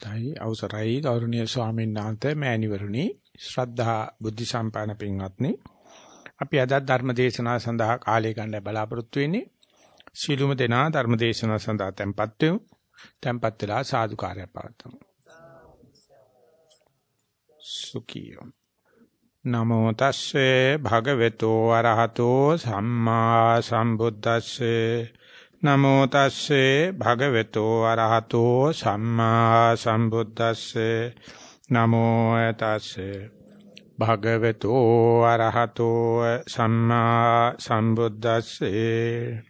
තයි අවසරයි ගෞරවනීය ස්වාමීන් වහන්සේ මෑණිවරුනි. ශ්‍රද්ධා බුද්ධ සම්පන්න පින්වත්නි. අපි අද ධර්ම දේශනාව සඳහා කාලය ගන්න බලාපොරොත්තු වෙන්නේ. සීලුම දෙනා ධර්ම දේශනාව සඳහා tempත් වෙමු. tempත් වෙලා සාදුකාරය පවත්වමු. සුඛියෝ. නමෝ තස්සේ භගවතු අරහතෝ සම්මා සම්බුද්දස්සේ. නමෝ තස්සේ භගවතු අරහතෝ සම්මා සම්බුද්දස්සේ. නමෝ තස්සේ භගවතු අරහතෝ සම්මා සම්බුද්දස්සේ.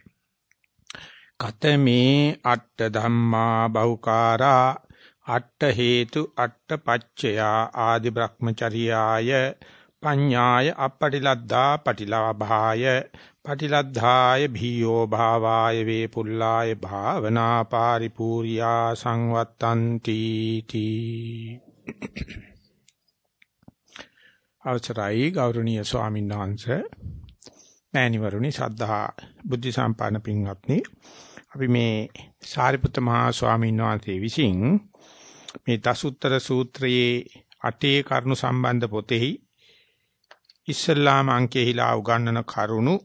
කතමේ අට්ඨ ධම්මා බහුකාරා අට්ඨ හේතු අට්ඨ පච්චයා ආදි බ්‍රහ්මචර්යාය පඤ්ඤාය අපටිලද්දා පටිලාභාය පටිලද්ධාය භීයෝ භාවාය වේ පුල්ලාය භාවනා පාරිපූර්යා සංවත්තಂತಿ තී. අවසරයි ගෞරවනීය ස්වාමීන් වහන්සේ. මෑණිවරුනි සද්ධා බුද්ධ සම්පන්න පින්වත්නි. අපි මේ සාරිපුත්ත මහා ස්වාමීන් වහන්සේ විසින් මේ දසුත්තර සූත්‍රයේ අටේ කරුණු සම්බන්ධ පොතෙහි ඉස්ලාම අංකයේලා උගන්වන කරුණු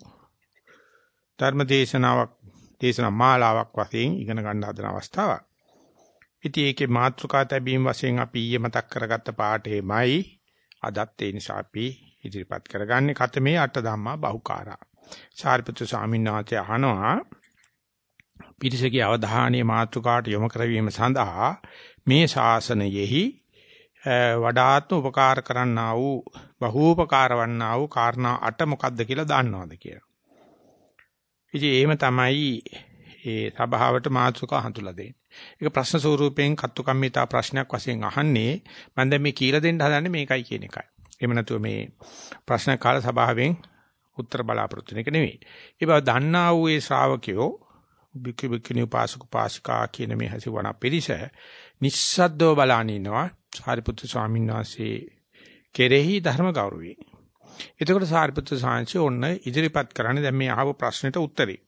ධර්ම දේශනාවක් දේශනා මාලාවක් වශයෙන් ඉගෙන ගන්න හදන අවස්ථාවක්. ඉතින් ඒකේ මාතෘකා තැබීම වශයෙන් අපි ඊයේ මතක් කරගත්ත පාඩේමයි අදත් ඒ නිසා අපි ඉදිරිපත් කරගන්නේ කතමේ අට ධම්මා බහුකාරා. සාරිපුත්‍ර ස්වාමීන් වහන්සේ අහනවා පිරිසගේ අවධානය මාතෘකාට යොමු කරවීම සඳහා මේ ශාසනයෙහි වඩාත්ම උපකාර කරන්නා වූ බහූපකාර වන්නා වූ කාරණා අට මොකක්ද කියලා දන්නවද කියලා. ඉතින් එහෙම තමයි ඒ සභාවට මාතෘකා හඳුලා දෙන්නේ. ඒක ප්‍රශ්න ස්වරූපයෙන් කත්තුකම්මිතා ප්‍රශ්නයක් වශයෙන් අහන්නේ මම දැන් මේ කියලා දෙන්න හදන්නේ මේකයි කියන එකයි. එහෙම නැතුව මේ ප්‍රශ්න කාල සභාවෙන් උත්තර බලාපොරොත්තු වෙන එක නෙවෙයි. ඒ බව දන්නා වූ ඒ ශ්‍රාවකයෝ බිකි බිකිනි උපාසක උපාසිකා කියන මේ හසිවණ පිළිස නිස්සද්දව බලන ඉනවා. සාරිපුත්තු ස්වාමීන් වහන්සේ කෙරෙහි ධර්ම ගෞරවයෙන්. එතකොට සාරිපුත්‍ර සාංශය ඔන්න ඉදිරිපත් කරන්නේ දැන් මේ අහව ප්‍රශ්නෙට උත්තරේ.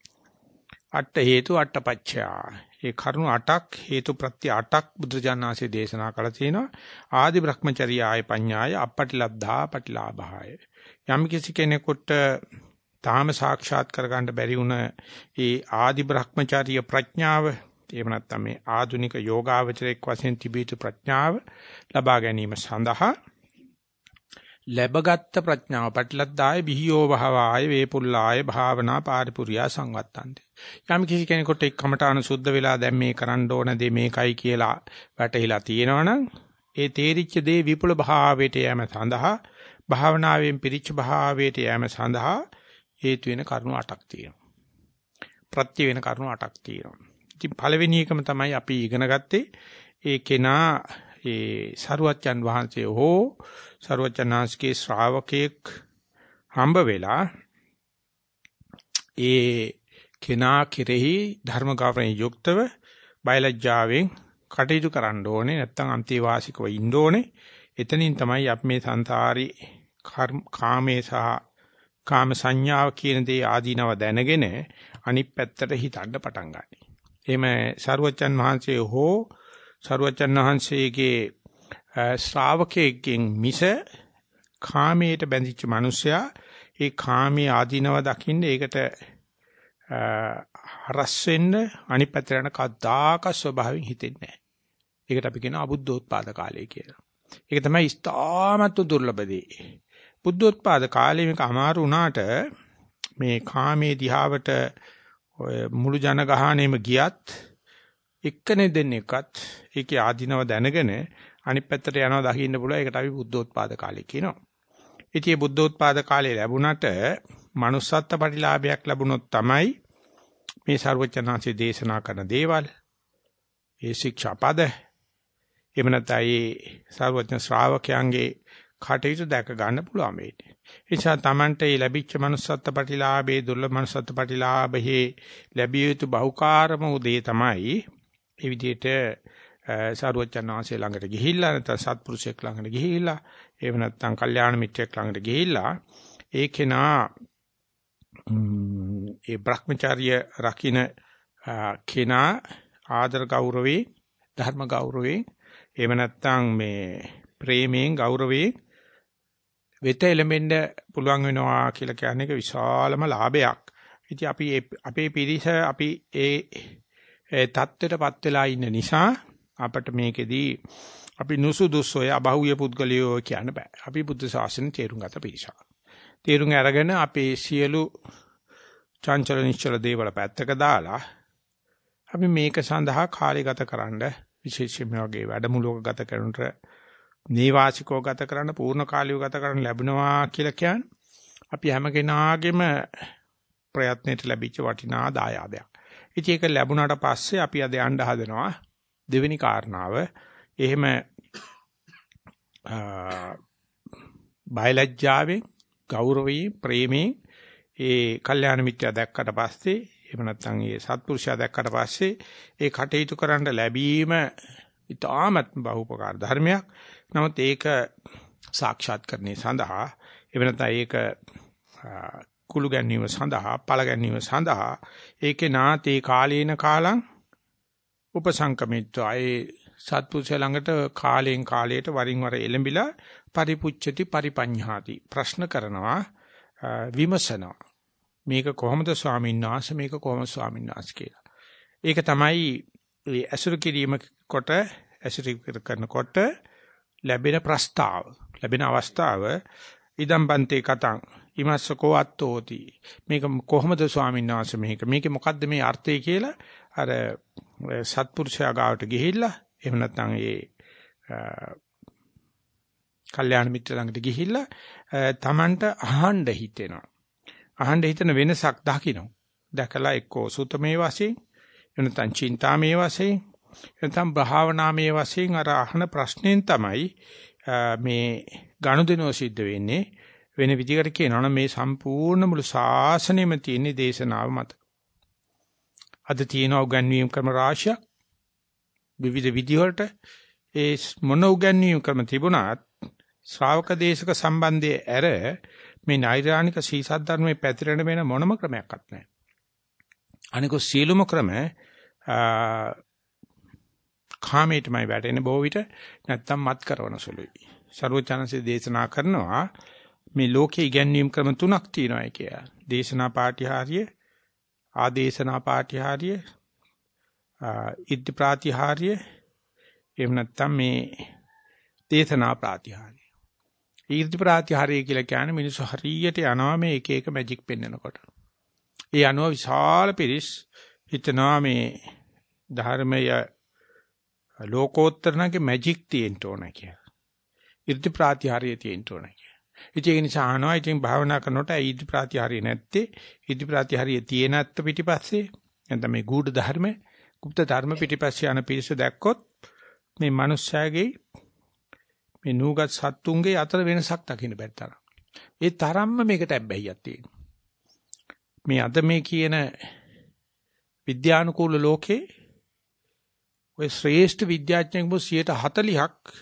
අට හේතු අටපච්චයා. ඒ කරුණු 8ක් හේතු ප්‍රත්‍ය 8ක් බුදුජානනාංශයේ දේශනා කළා තියෙනවා. ආදි බ්‍රහ්මචර්යාය පඤ්ඤාය අපටිලද්ධා පටිලාභාය. යම් කිසි කෙනෙකුට තාම සාක්ෂාත් කරගන්න බැරි වුණ ඒ ආදි බ්‍රහ්මචර්ය ප්‍රඥාව එහෙම නැත්නම් මේ ආධුනික යෝගාවචරයක් වශයෙන් තිබීතු ප්‍රඥාව ලබා ගැනීම සඳහා ලැබගත් ප්‍රඥාව පටිලද්දාය බිහියෝ භාවාය වේපුල්ලාය භාවනා පාරිපුරියා සංවත්තන්ති. යම් කිසි කෙනෙකුට එක්කමට අනුසුද්ධ වෙලා දැන් මේ කරන්න ඕන දේ මේකයි කියලා වැටහිලා තියෙනවනම් ඒ තේරිච්ච දේ විපුල භාවයට යෑම සඳහා භාවනාවෙන් පිරිච්ච භාවයට යෑම සඳහා හේතු වෙන කරුණු 8ක් තියෙනවා. ප්‍රත්‍ය වෙන කරුණු 8ක් තියෙනවා. ඉතින් පළවෙනි එකම තමයි අපි ඉගෙන ගත්තේ ඒ කෙනා ඒ සරුවච්චන් වහන්සේ හෝ සරුවච්චන්හන්සේගේ ශ්‍රාවකෙක් හම්බ වෙලා ඒ කෙනා කෙරෙහි ධර්ම ගෞරවයෙන් යුක්තව බයලජ්ජාවෙන් කටයුතු කරන්න ඕනේ නැත්නම් අන්තිවාසිකව ඉන්න ඕනේ එතනින් තමයි අපි මේ සංසාරي කාමේ සහ කාම සංඥාව කියන දේ ආදීනව දැනගෙන අනිත් පැත්තට හිතන්න පටන් ගන්නවා. එහෙම සරුවච්චන් වහන්සේ හෝ සරුවචන් වහන්සේගේ ශ්‍රාවකයෙක්ගෙන් මිස කාමයට බැඳිච්ච මිනිසයා ඒ කාමයේ ආධිනව දකින්න ඒකට හරස් වෙන්න අනිත් පැත්තට යන කද්දාක ස්වභාවයෙන් හිතෙන්නේ නැහැ. ඒකට අපි කියනවා අබුද්ධෝත්පාද කාලය කියලා. ඒක තමයි ස්ථාමත් දුර්ලභ දේ. බුද්ධෝත්පාද කාලේ මේක අමාරු වුණාට මේ කාමයේ දිහාවට ඔය මුළු ජනගහණයම ගියත් එක්කනේ දෙන්නේකත් ඒකේ ආධිනව දැනගෙන අනිත් පැත්තට යනවා දකින්න පුළුවන් ඒකට අපි බුද්ධෝත්පාද කාලය කියනවා. ඉතින් මේ බුද්ධෝත්පාද කාලය ලැබුණට manussත්ත්ව ප්‍රතිලාභයක් ලැබුණොත් තමයි මේ ਸਰවචනාංශයේ දේශනා කරන දේවල් ඒ ශික්ෂාපද එහෙම නැත්නම් ඒ ਸਰවඥ ශ්‍රාවකයන්ගේ කටයුතු දැක ගන්න පුළුවන් වෙන්නේ. ඒ නිසා Tamante මේ ලැබිච්ච manussත්ත්ව ප්‍රතිලාභයේ දුර්ලභ manussත්ත්ව ප්‍රතිලාභයේ ලැබිය යුතු බහුකාරම උදේ තමයි ඒ විදිහට සාරුවච්චන් වහන්සේ ළඟට ගිහිල්ලා නැත්නම් සත්පුරුෂයෙක් ළඟට ගිහිල්ලා එහෙම නැත්නම් කල්යාණ මිත්‍රයෙක් ළඟට ගිහිල්ලා ඒ කෙනා ඒ Brahmacharya රකින්න කෙනා ආදර ගෞරවේ ධර්ම ගෞරවයෙන් එහෙම නැත්නම් මේ ප්‍රේමයෙන් ගෞරවයෙන් වෙත එළඹෙන්න පුළුවන් වෙනවා කියලා කියන්නේ ඒක විශාලම ලාභයක්. ඉතින් අපි අපේ පිරිස අපි ඒ தත්ත්වයටපත් වෙලා ඉන්න නිසා අපිට මේකෙදී අපි නුසුදුස්සෝය අබහුය පුද්ගලයෝ කියන්න බෑ. අපි බුද්ධ ශාසනය තේරුම් ගත පිරිසක්. තේරුම් අරගෙන අපේ සියලු චංචල නිශ්චල දේවල් පැත්තක දාලා අපි මේක සඳහා කාලය ගතකරනද විශේෂයෙන්ම වගේ වැඩමුළුවක ගත කරනට නේවාසිකව ගත කරන්න පූර්ණ කාලියව ගත කරන්න ලැබෙනවා කියලා කියන්නේ අපි හැම කෙනාගේම ප්‍රයත්නයට ලැබිච්ච වටිනා දායාදයක්. ඉතින් ඒක ලැබුණාට පස්සේ අපි අද යන්න හදනවා දෙවෙනි කාරණාව. එහෙම බයලජ්ජාවෙන් ගෞරවයෙන් ප්‍රේමයෙන් ඒ කල්යාණ මිත්‍යා දැක්කට පස්සේ එහෙම නැත්නම් ඒ සත්පුරුෂයා දැක්කට පස්සේ ඒ කටයුතු කරන්න ලැබීම ඉතාමත් බහුපකාර ධර්මයක්. නමුත් ඒක සාක්ෂාත් කරන්නේ සඳහා එහෙම නැත්නම් ඒක කුළු ගැනීම සඳහා පළ ගැනීම සඳහා ඒකේ නාතේ කාලේන කාලං උපසංකමිත්වා ඒ සත්පුරුෂ ළඟට කාලයෙන් කාලයට වරින් වර එළඹිලා පරිපුච්ඡති පරිපඤ්ඤාති ප්‍රශ්න කරනවා විමසනවා මේක කොහොමද ස්වාමීන් වහන්සේ මේක කොහොමද ස්වාමීන් වහන්සේ කියලා. ඒක තමයි ඒ ඇසුරු කිරීම කොට ඇසුරු කරනකොට ලැබෙන ප්‍රස්තාව ලැබෙන අවස්ථාව. ඉදම් බන්තේ කතං ඉමස්සකෝ අත්තෝති. මේක කොහොමද ස්වාමීන් වහන්සේ මේක? මේකේ මොකද්ද මේ අර්ථය කියලා? අර සත්පුරුෂයා ගාවට ගිහිල්ලා එහෙම නැත්නම් ඒ කල්යාණ මිත්‍ර ළඟට ගිහිල්ලා Tamanට අහන්න හිතෙනවා. අහන්න හිතන වෙනසක් දකින්න දැකලා එක්කෝ සුතමේ වශයෙන් එනතන් චින්තාමේ වශයෙන් එනතන් භාවනාමේ වශයෙන් අර අහන ප්‍රශ්නෙන් තමයි මේ ගනුදෙනුව සිද්ධ වෙන්නේ වෙන විදිහකට කියනවා නම් මේ සම්පූර්ණ මුළු ශාසනයම තියෙන දේශනාව මත. අද තියෙන උගන්වීම් ක්‍රම රාශියක් විවිධ විදිහවලට ඒ මොන උගන්වීම් ක්‍රම තිබුණත් ශ්‍රාවක දේශක සම්බන්ධයේ ඇර මේ නෛර්යානික සීසත් ධර්මයේ පැතිරෙන වෙන මොනම ක්‍රමයක්වත් නැහැ. අනිකෝ සීලුම ක්‍රම කාමයටමයි වැටෙන බොහෝ විට නැත්තම් මත් කරන සුළුයි. ਸਰවචනසේ දේශනා කරනවා මේ ලෝකේ ඉගැන්වීම් ක්‍රම තුනක් තියෙනවා කියලා. දේශනා පාටිහාරිය, ආදේශනා පාටිහාරිය, ඉද්ධ ප්‍රාතිහාරිය, එහෙම නැත්නම් මේ දේශනා ප්‍රාතිහාරිය. ඊර්ති ප්‍රාතිහාරිය කියලා කියන්නේ මිනිස්සු හරියට යනවා මේ එක එක මැජික් පෙන්වනකොට. ඒ අනුව විශාල පිරිස් හිතනවා මේ ධර්මය ලෝකෝත්තරණගේ මැජික් තියෙන්න ඕන කියලා. ඊර්ති ප්‍රාතිහාරිය තියෙන්න ඕන කියලා. ඉතින් ඒ නිසා අහනවා ඉතින් භාවනා කරනකොට ඊදි ප්‍රාතිහාරිය නැත්තේ ඊදි ප්‍රාතිහාරිය තියෙන ඇත්ත පිටිපස්සේ නැත්නම් මේ ගුඪ ධර්ම, গুপ্ত ධර්ම පිටිපස්සේ යන පිරිස දැක්කොත් මේ මිනිස්යාගේ මේ නූගත් සත්තුන්ගේ අතර වෙනසක් දකින්න බැරි තරම්. ඒ තරම්ම මේකට ඇබ්බැහියක් තියෙනවා. මේ අද මේ කියන විද්‍යානුකූල ලෝකේ ඔය ශ්‍රේෂ්ඨ විද්‍යාඥයෙකු 140ක්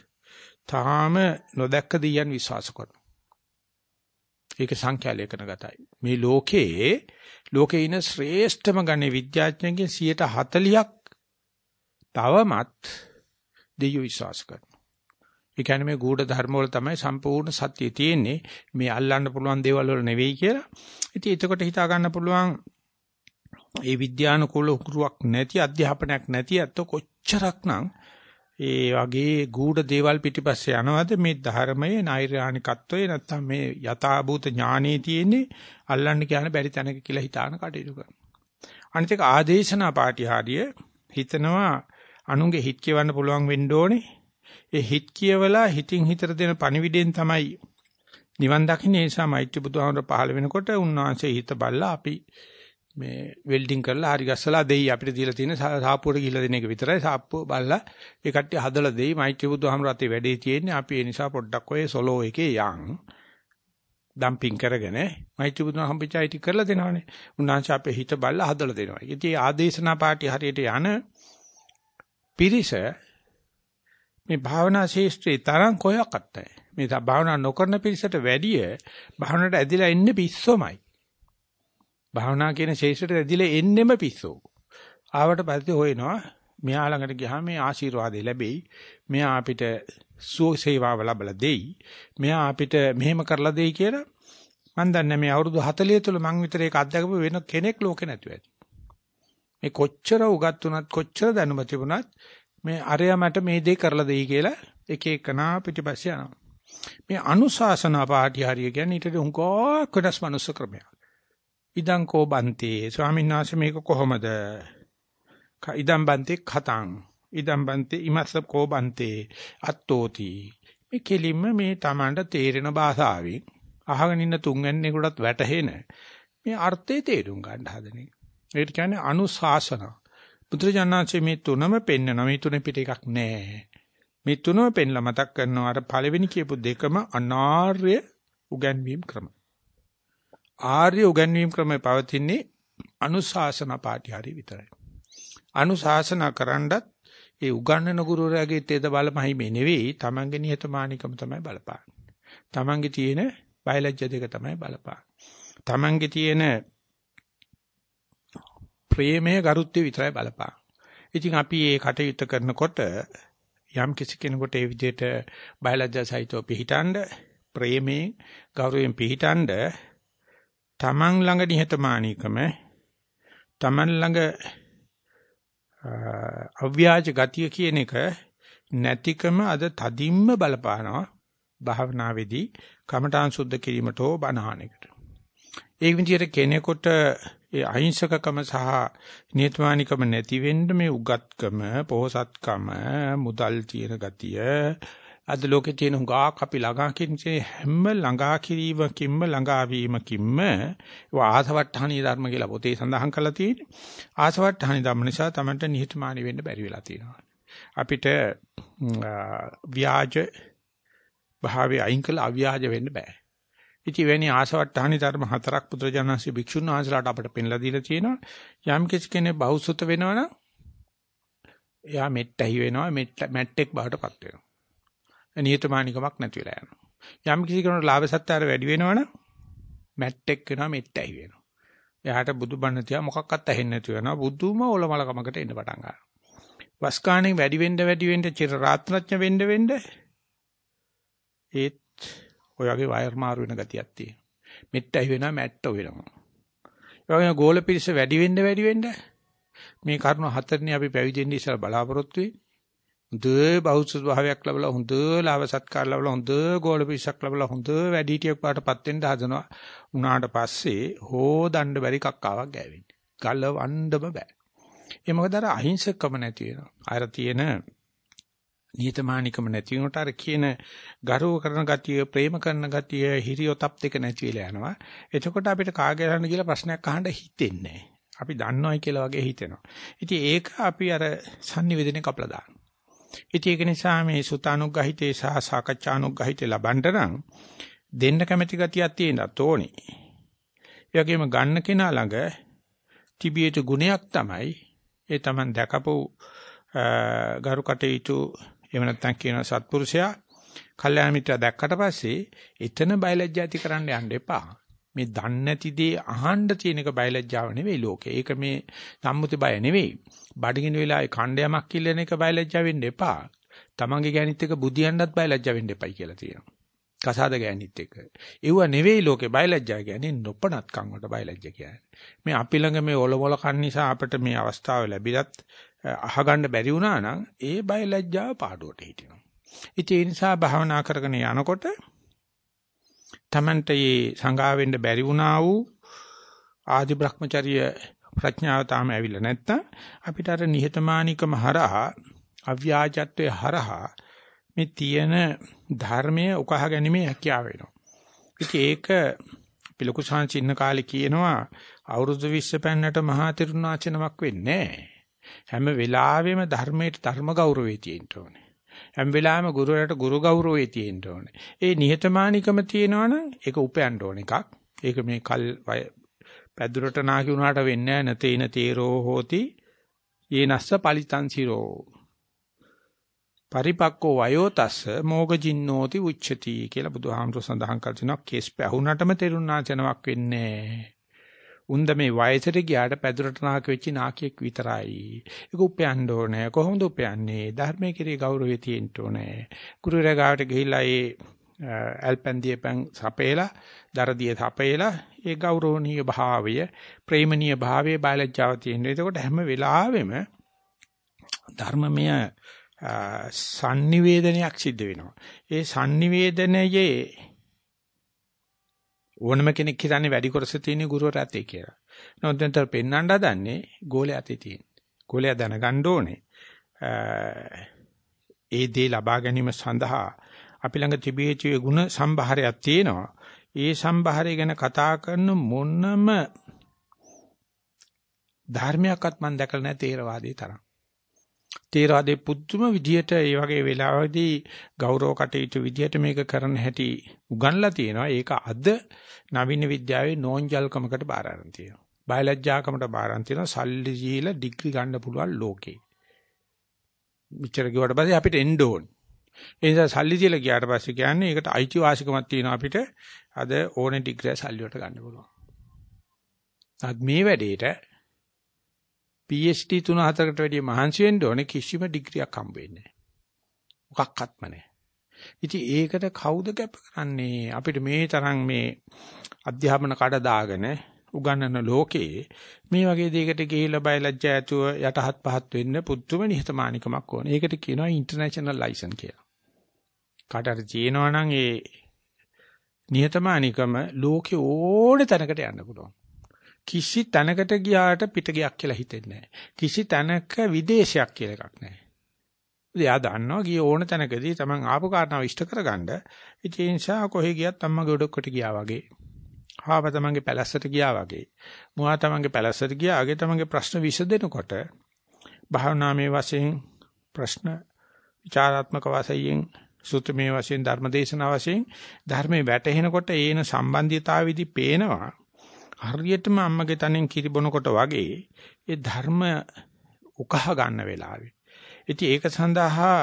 තාම නොදැක්ක දෙයයන් විශ්වාස කරනවා. ඒක සංඛ්‍යා ලේඛන ගතයි. මේ ලෝකේ ලෝකේ ඉන ශ්‍රේෂ්ඨම ගණේ විද්‍යාඥයන්ගෙන් 140ක් තවමත් දෙයියෝ විශ්වාස කරනවා. ඒ කියන්නේ මේ ගුඪ ධර්ම වල තමයි සම්පූර්ණ සත්‍යය තියෙන්නේ. මේ අල්ලන්න පුළුවන් දේවල් වල නෙවෙයි කියලා. ඉතින් එතකොට හිතා ගන්න පුළුවන් ඒ විද්‍යානුකූල උකුරුවක් නැති අධ්‍යාපනයක් නැති අත කොච්චරක්නම් ඒ වගේ ගූඪ දේවල් පිටිපස්සේ යනවාද මේ ධර්මයේ නෛර්යානිකත්වයේ නැත්තම් මේ යථාභූත ඥානයේ තියෙන්නේ අල්ලන්න කියන බැරි තැනක කියලා හිතාන කටයුතු කරනවා. අනිත් එක ආදේශනා පාටිහාරිය හිතනවා අනුන්ගේ හිත් කියවන්න පුළුවන් වෙන්න ඕනේ. ඒ හිත් කියවලා හිතින් හිතට දෙන පණිවිඩයෙන් තමයි නිවන් දකින්නේ. ඒ නිසා මෛත්‍රී බුදුහාමර පහළ වෙනකොට උන්වහන්සේ හිත බල්ලා අපි මේ වෙල්ඩින් කරලා හරි ගස්සලා දෙයි අපිට දීලා තියෙන සාප්පුවට ගිහිල්ලා දෙන එක විතරයි. සාප්පුව බලලා ඒ කට්ටිය හදලා දෙයි. මෛත්‍රී බුදුහාමර අතේ වැඩේ තියෙන්නේ. අපි ඒ නිසා පොඩ්ඩක් ඔය සොලෝ එකේ යන්. ඩම්පින් කරගෙන මෛත්‍රී බුදුහාම හම්බෙච්චයි කරලා දෙනවනේ. උන්වහන්සේ අපේ හිත බලලා හදලා දෙනවා. ඉතින් ආදේශනා පාටි හරියට යන පිරිස මේ භාවනා ශේෂ්ත්‍රේ තරම් කොයක්වත් නැහැ මේ භාවනා නොකරන පිරිසට වැඩිය භාවනාවට ඇදිලා ඉන්නේ පිස්සොමයි. භාවනා කියන ශේෂ්ත්‍රයට ඇදිලා එන්නෙම පිස්සෝ. ආවට පස්සේ හොයනවා මෙයා ළඟට ගියාම මේ ආශිර්වාදය ලැබෙයි. මෙයා අපිට සුව සේවාව ලැබලා දෙයි. මෙයා අපිට මෙහෙම කරලා දෙයි කියලා මම දන්නේ මේ අවුරුදු 40 තුල මං විතර ඒක අත්දැකපු වෙන කෙනෙක් ලෝකේ නැතුව ඇති. මේ කොච්චර උගත් වුණත් කොච්චර දැනුම තිබුණත් මේ අරයා මට මේ දේ කරලා දෙයි කියලා එක එකනා පිටිපස්සේ යනවා. මේ අනුශාසනා පාටි හරිය කියන්නේ ඊට උංගෝ කොටස් මනුස්ස ක්‍රමයක්. ඉදං කෝ බන්තේ ස්වාමීන් වහන්සේ මේක කොහොමද? ඉදං බන්තේ කතං ඉදං බන්තේ ඉමස්ස කෝ බන්තේ අත්තෝති. මේ කෙලින්ම මේ Tamanට තේරෙන භාෂාවෙන් අහගෙන ඉන්න තුන්වැන්නේකටත් වැටහෙන මේ අර්ථය තේරුම් ගන්න හදන එක. ඒකට කියන්නේ අනුශාසන. බුදුරජාණන්සේ මේ තුනම පෙන්වනවා මේ තුනේ පිට එකක් නැහැ. මේ තුනම පෙන්ලා මතක් කරනවා අර පළවෙනි කියපු දෙකම අනාර්ය උගන්වීම් ක්‍රම. ආර්ය උගන්වීම් ක්‍රමය පවතින්නේ අනුශාසන පාඨය විතරයි. අනුශාසන කරන්නත් ඒ උගන්වන ගුරුවරයාගේ තේද බලමයි මේ නෙවෙයි තමන්ගේ නිහතමානීකම තමයි බලපාන්නේ. තමන්ගේ තියෙන බයලජ්‍ය දෙක තමයි බලපාන. Tamange තියෙන ප්‍රේමයේ ගරුත්වය විතරයි බලපාන. ඉතින් අපි මේ කටයුත්ත කරනකොට යම් කිසි කෙනෙකුට ඒ විදිහට බයලජ්‍ය සහිතව පිළිටඬ ප්‍රේමයෙන් ගෞරවයෙන් පිළිටඬ Taman ළඟ නිහතමානීකම Taman ළඟ අව්‍යාජ ගතිය කියන එක නැතිකම අද තදින්ම බලපානවා භාවනාවේදී කමඨාන් සුද්ධ කිරීමට හෝ බණහන එකට. ඒ විදිහට කෙනෙකුට ඒ අහිංසකකම සහ නියතමානිකම නැති වෙන්න මේ උගත්කම, පොහසත්කම, මුදල් තියෙන ගතිය අද ලෝකේ තියෙන හුඟක් අපි ළඟා කින්නේ හැම ළඟා කිරීමකින්ම ළඟා වීමකින්ම ආසවට්ටහණී ධර්ම කියලා පොතේ සඳහන් කරලා තියෙන්නේ. ආසවට්ටහණී ධර්ම නිසා තමයි නිහතමානී වෙන්න බැරි වෙලා තියෙනවා. අපිට ව්‍යාජ භාවයේ අයින් කළ අව්‍යාජ වෙන්න බෑ. ඉති වෙණි ආසවට්ටානි ධර්ම හතරක් පුත්‍රජානන්සේ භික්ෂුන් වහන්සේලාට අපට පෙන්ලා දීලා තියෙනවා. යම් කිසි කෙනෙක් බහුසුත වෙනවනම් එයා මෙට්ටහි වෙනවා මැට්ටෙක් බවටපත් වෙනවා. නියතමානිකමක් නැති වෙලා යනවා. යම් කිසි කෙනෙකුට ලාභ සත්කාර වැඩි වෙනවනම් මැට්ටෙක් වෙනවා මෙට්ටහි වෙනවා. එයාට බුදුබණ තියා මොකක්වත් ඇහෙන්නේ නැති වෙනවා. බුදුම ඔලමලකමකට එන්න පටන් ගන්නවා. වස්කාණේ වැඩි වෙන්න වැඩි වෙන්න චිර රාත්‍රඥ වෙන්න වෙන්න ඒත් ඔය වගේ වයර් මාරු වෙන ගතියක් තියෙනවා. මෙට්ටයි වෙනවා මැට්ට වෙනවා. ඒ වගේම ගෝල පිරිස වැඩි වෙන්න වැඩි වෙන්න මේ කරුණ හතරනේ අපි පැවිදෙන්න ඉස්සලා බලාපොරොත්තු වෙන්නේ. හොඳ බෞද්ධ භාවයක් ලැබලා හොඳ ලාභ සත්කාර ලැබලා හොඳ ගෝල පිරිසක් ලැබලා හොඳ වැඩිහිටියෙක් පාටපත් වෙන්න හදනවා. උනාට පස්සේ හොදන්න බැරි කක්කාවක් ගෑවෙන්නේ. ගලවන්නම බෑ. ඒ මොකද අර අහිංසකම නැති වෙනවා. අර තියෙන නියතමානිකම නැති වෙනකොට අර කියන ගරුව කරන ගතිය, ප්‍රේම කරන ගතිය, හිරියොතප් දෙක නැති වෙලා යනවා. එතකොට අපිට කාගේ හරි කියලා ප්‍රශ්නයක් අහන්න හිතෙන්නේ අපි දන්නවයි කියලා වගේ හිතෙනවා. ඉතින් ඒක අපි අර sannivedane කපලා දානවා. ඉතින් ඒක නිසා මේ සුතානුග්‍රහිතේ සහ සාකච්ඡානුග්‍රහිතේ ලබන්න නම් දෙන්න කැමැති ගතියක් තියෙනත් ඕනේ. ඒ වගේම ගන්න කෙනා ළඟ තිබිය යුතු ගුණයක් තමයි ඒ Taman දැකපු ගරු කටයුතු එහෙම නැත්නම් කියන සත්පුරුෂයා කල්යාණ මිත්‍රා දැක්කට පස්සේ එතන බයලජ්ජා ඇති කරන්න යන්න එපා. මේ දන්නේ නැති දේ අහන්න තියෙන එක බයලජ්ජාව නෙවෙයි ලෝකේ. ඒක මේ සම්මුති බය නෙවෙයි. බඩගිනි වෙලාවේ ඛණ්ඩයමක් කිල්ලන එක බයලජ්ජා වෙන්න එපා. තමන්ගේ ගෑනිත් එක බුදියන්නත් බයලජ්ජා වෙන්න එපයි කියලා තියෙනවා. කසාද ගෑනිත් එක. ඒව නෙවෙයි ලෝකේ බයලජ්ජා කියන්නේ නොපනත්කම් වලට බයලජ්ජා කියන්නේ. මේ අපි ළඟ මේ ඔලොමොල කන් නිසා අපිට මේ අවස්ථාව ලැබිලත් අහගන්න බැරි වුණා නම් ඒ බය ලැජ්ජාව පාඩුවට හිටිනවා. ඉතින් ඒ නිසා භාවනා කරගෙන යනකොට තමන්ට මේ සංගා වෙන්න බැරි වුණා වූ ආදි භ්‍රමචර්ය ප්‍රඥාව තාම ඇවිල්ලා නැත්තම් අපිට අර නිහතමානිකම හරහා අව්‍යාජත්වයේ හරහා මේ තියෙන ධර්මය උකහා ගැනීමේ හැකියාව වෙනවා. ඉතින් ඒක පිලුකු සංචින්න කාලේ කියනවා අවුරුදු 20 පෙන්නට මහා තිරුණාචනමක් වෙන්නේ නැහැ. හැම වෙලාවෙම ධර්මයට ධර්ම ගෞරවය තියෙන්න ඕනේ. හැම වෙලාවෙම ගුරුවරට ගුරු ගෞරවය තියෙන්න ඕනේ. ඒ නිහතමානිකම තියෙනවනම් ඒක උපයන්න ඕන එකක්. ඒක මේ කල් පැදුරට නාකි වුණාට වෙන්නේ නැහැ. නතේන තේරෝ හෝති. යේනස්ස පලිතං සිරෝ. පරිපක්කෝ වයෝතස්ස මෝගජින්නෝති උච්චති කියලා බුදුහාමුදුර සඳහන් කර තිනවා. කේස් පැහුනටම තෙරුණාචනමක් වෙන්නේ උන්ද මේ වයසට ගියාට පැදුරට නාක වෙච්ච නාකියෙක් විතරයි. ඒක උපයන්න ඕනේ. කොහොමද උපයන්නේ? ධර්මයේ කෙරේ ගෞරවය තියෙන්න ඕනේ. ගුරුවරයා ගාවට ගිහිල්ලා ඒ ඇල්පන්දියපන් සපේලා, දරදිය සපේලා ඒ ගෞරවනීය භාවය, ප්‍රේමනීය භාවයේ බයලජ්ජාව තියෙනවා. එතකොට හැම වෙලාවෙම ධර්මමය sannivedanayak සිද්ධ වෙනවා. ඒ sannivedanයේ ඕනම කෙනෙක් හිතන්නේ වැඩි කොටස තියෙන ගුරුවරයා අතේ කියලා. නමුත් දැන් පෙන්වන්න හදන්නේ ගෝලයා අතේ තියෙන. ගෝලයා දැනගන්න ඕනේ. ඒ දේ ලබා ගැනීම සඳහා අපි ළඟ තිබිය යුතු ගුණ සම්භාරයක් තියෙනවා. ඒ සම්භාරය ගැන කතා කරන මොනම ධර්මයක්වත් මම දැකලා නැහැ තේරවාදී තරම්. තේරවාදී පුදුම විදියට මේ වගේ වෙලාවදී ගෞරව කටයුතු විදියට මේක කරන්න හැටි උගන්ලා තියෙනවා. ඒක අද නවීන විද්‍යාවේ නෝන්ජල්කමකට බාර අරන් තියෙනවා. බයලජ්ජාකමට බාර අරන් තියෙනවා. සල්ලි දීලා ඩිග්‍රී ගන්න පුළුවන් ලෝකේ. මෙච්චර ගියට පස්සේ අපිට එන්න ඕන. ඒ නිසා සල්ලි දීලා ගියාට පස්සේ කියන්නේ ඒකට අයිතිවාසිකමක් තියෙනවා අපිට අද ඕනේ ඩිග්‍රී සල්ලි වලට ගන්න පුළුවන්. අත් මේ වැඩේට PhD 3-4කට වැඩිය මහන්සි වෙන්න ඕනේ කිසිම ඩිග්‍රියක් හම්බ වෙන්නේ නැහැ. මොකක්වත්ම නැහැ. ඉතින් ඒකට කවුද කැප කරන්නේ? අපිට මේ තරම් මේ අධ්‍යාපන කඩ දාගෙන උගන්නන ලෝකේ මේ වගේ දෙයකට ගිහිලා බයලජ්ජා ඇතුව යටහත් පහත් වෙන්න පුදුම නිහතමානිකමක් ඕනේ. ඒකට කියනවා ඉන්ටර්නැෂනල් ලයිසන් කියලා. කාට හරි තියෙනවා නම් ඒ නිහතමානිකම ලෝකේ ඕනේ තැනකට යන්න පුළුවන්. කිසි තැනකට ගියාට පිටගයක් කියලා හිතෙන්නේ නැහැ. කිසි තැනක විදේශයක් කියලා එකක් නැහැ. එයා දන්නවා ගිය ඕන තැනකදී Taman ආපු කාරණාව ඉෂ්ට කරගන්න. ඒ නිසා කොහෙ ගියත් අම්මගේ ඔඩොක්කට ගියා වගේ. ආව තමන්ගේ පැලැස්සට ගියා වගේ. මුවා තමන්ගේ පැලැස්සට ගියාගේ තමන්ගේ ප්‍රශ්න විසඳෙනකොට භාවනාමේ වශයෙන් ප්‍රශ්න විචාරාත්මක වශයෙන් සූත්‍රමේ වශයෙන් ධර්මදේශනා වශයෙන් ධර්මයේ වැටහෙනකොට ඒන සම්බන්ධිතාවෙදි පේනවා හරියටම අම්මගේ තනෙන් කිරි බොනකොට වගේ ඒ ධර්ම උකහා ගන්න වෙලාවේ. ඉතින් ඒක සඳහා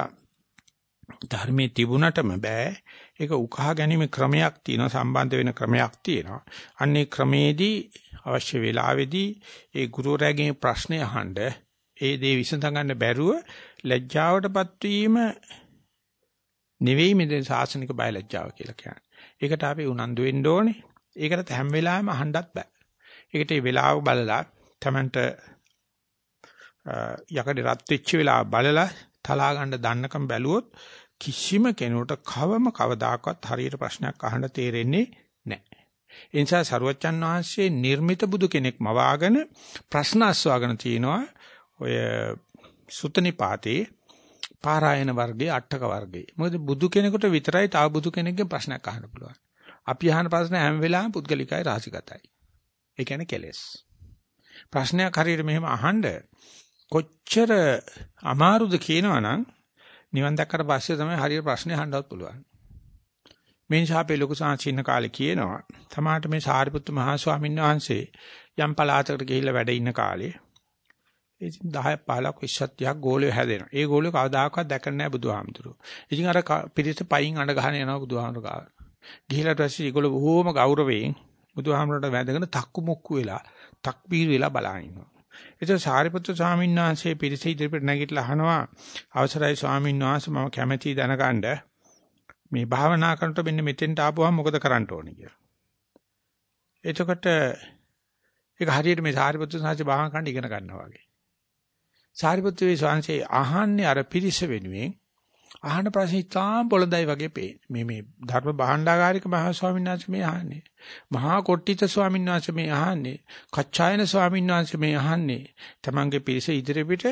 ධර්මයේ තිබුණටම බෑ. ඒක උකහා ගැනීම ක්‍රමයක් තියෙනවා සම්බන්ධ වෙන ක්‍රමයක් තියෙනවා. අන්නේ ක්‍රමේදී අවශ්‍ය වෙලාවේදී ඒ ගුරුවරයාගෙන් ප්‍රශ්නය අහන්න ඒ දේ විසඳ ගන්න බැරුව ලැජ්ජාවටපත් වීම නෙවෙයි මේ සාසනික බය ලැජ්ජාව කියලා කියන්නේ. ඒකට අපි උනන්දු වෙන්න ඕනේ. ඒකට හැම වෙලාවෙම අහන්නත් බෑ. ඒකට මේ වෙලාව බලලා Tamanට යකඩ රත් වෙච්ච වෙලාව බලලා තලා ගන්න දන්නකම් බැලුවොත් කිසිම කෙනෙකුට කවම කවදාකවත් හරියට ප්‍රශ්නයක් අහන්න තේරෙන්නේ නැහැ. ඒ නිසා සරුවච්චන් වහන්සේ නිර්මිත බුදු කෙනෙක් මවාගෙන ප්‍රශ්න අස්වාගෙන තිනවා ඔය සුතනිපාතේ පාරායන වර්ගයේ අටක වර්ගයේ. මොකද බුදු කෙනෙකුට විතරයි තව බුදු කෙනෙක්ගෙන් ප්‍රශ්නයක් අහන්න පුළුවන්. අපි අහන ප්‍රශ්න හැම වෙලාවෙම පුද්ගලිකයි රාසිගතයි. ඒ කියන්නේ කෙලෙස්. ප්‍රශ්නයක් හරියට මෙහෙම අහන්න කොච්චර අමාරුද කියනවනම් නිවන් දැක්කට පස්සේ තමයි හරියට ප්‍රශ්නේ අහන්නවත් පුළුවන්. මේ නිසා අපේ ලොකු සාංචින්න කාලේ කියනවා තමාට මේ සාරිපුත්තු මහා ස්වාමීන් වහන්සේ යම් පළාතකට ගිහිල්ලා වැඩ ඉන්න කාලේ ඉතින් 10 15ක් 20ක් ගෝලියෝ හැදෙනවා. ඒ ගෝලියෝ කවදාකවත් දැකන්නේ නැහැ බුදුහාමුදුරුවෝ. ඉතින් අර පිරිස පයින් අඬ ගහන යනවා බුදුහාමුදුරුවෝ ගාව. ගිහිලා ඊපස්සේ ඒගොල්ලෝ බොහෝම ගෞරවයෙන් බුදුහාමුදුරට වැඳගෙන තක්කු මුක්කු වෙලා තක්බීර් වෙලා බලන ඉන්නවා. ඒක සාරිපුත්‍ර ස්වාමීන් වහන්සේ පිරිස ඉදිරියට නැගිටලා අහනවා අවසරයි ස්වාමීන් වහන්සේ මම කැමැති දැනගන්න මේ භාවනා කරනකොට මෙන්න මෙතෙන්ට ආපුවම මොකද කරන්න ඕනේ කියලා. එතකොට ඒක හරියට මේ සාරිපුත්‍ර ස්වාමීන් භාවනා කරන්න ඉගෙන ගන්නවා වගේ. සාරිපුත්‍ර ස්වාමීන් අහන්නේ අර පිරිස වෙනුවෙන් අහන ප්‍රශ්න ඉතාම පොළඳයි වගේ පේන. මේ මේ ධර්ම භාණ්ඩාගාරික මහා ස්වාමීන් වහන්සේ මේ අහන්නේ. මහා කොට්ටිත ස්වාමීන් වහන්සේ මේ අහන්නේ. කච්චායන ස්වාමීන් වහන්සේ මේ අහන්නේ. තමන්ගේ පිරිස ඉදිරිපිට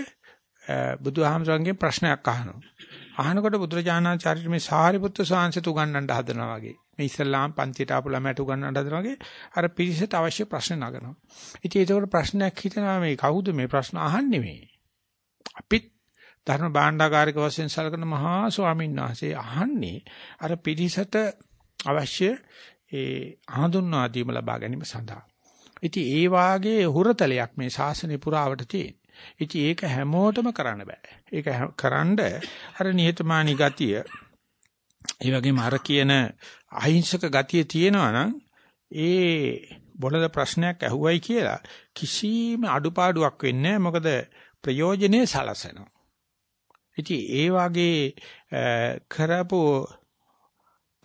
බුදුහාමසංගේ ප්‍රශ්නයක් අහනවා. අහනකොට බුදුරජාණන්චාරිට මේ සාරිපුත්‍ර සාංශත උගන්වන්න හදනවා වගේ. මේ ඉස්ලාම් පන්තියට ආපු ළමයට උගන්වන්න හදනවා වගේ අර පිරිසට අවශ්‍ය ප්‍රශ්න නගනවා. ඉතින් ඒකට ප්‍රශ්නයක් හිතනවා මේ කවුද මේ ප්‍රශ්න අහන්නේ මේ? අපිත් ධර්ම භාණ්ඩාගාරික වශයෙන් සලකන මහා ස්වාමීන් වහන්සේ අහන්නේ අර පිරිසට අවශ්‍ය ඒ හඳුන්වා දීම ලබා ගැනීම සඳහා. ඉතින් ඒ වාගේ හුරතලයක් මේ ශාසනය පුරාවට තියෙන. ඉතින් ඒක හැමෝටම කරන්න බෑ. ඒක කරන්ඩ අර නිහතමානී ගතිය ඒ වගේම අර කියන අහිංසක ගතිය තියෙනවා නම් ඒ බොළඳ ප්‍රශ්නයක් ඇහුවයි කියලා කිසිම අඩුපාඩුවක් වෙන්නේ නැහැ. මොකද ප්‍රයෝජනේ සලසනවා. ඉතින් ඒ වගේ කරපු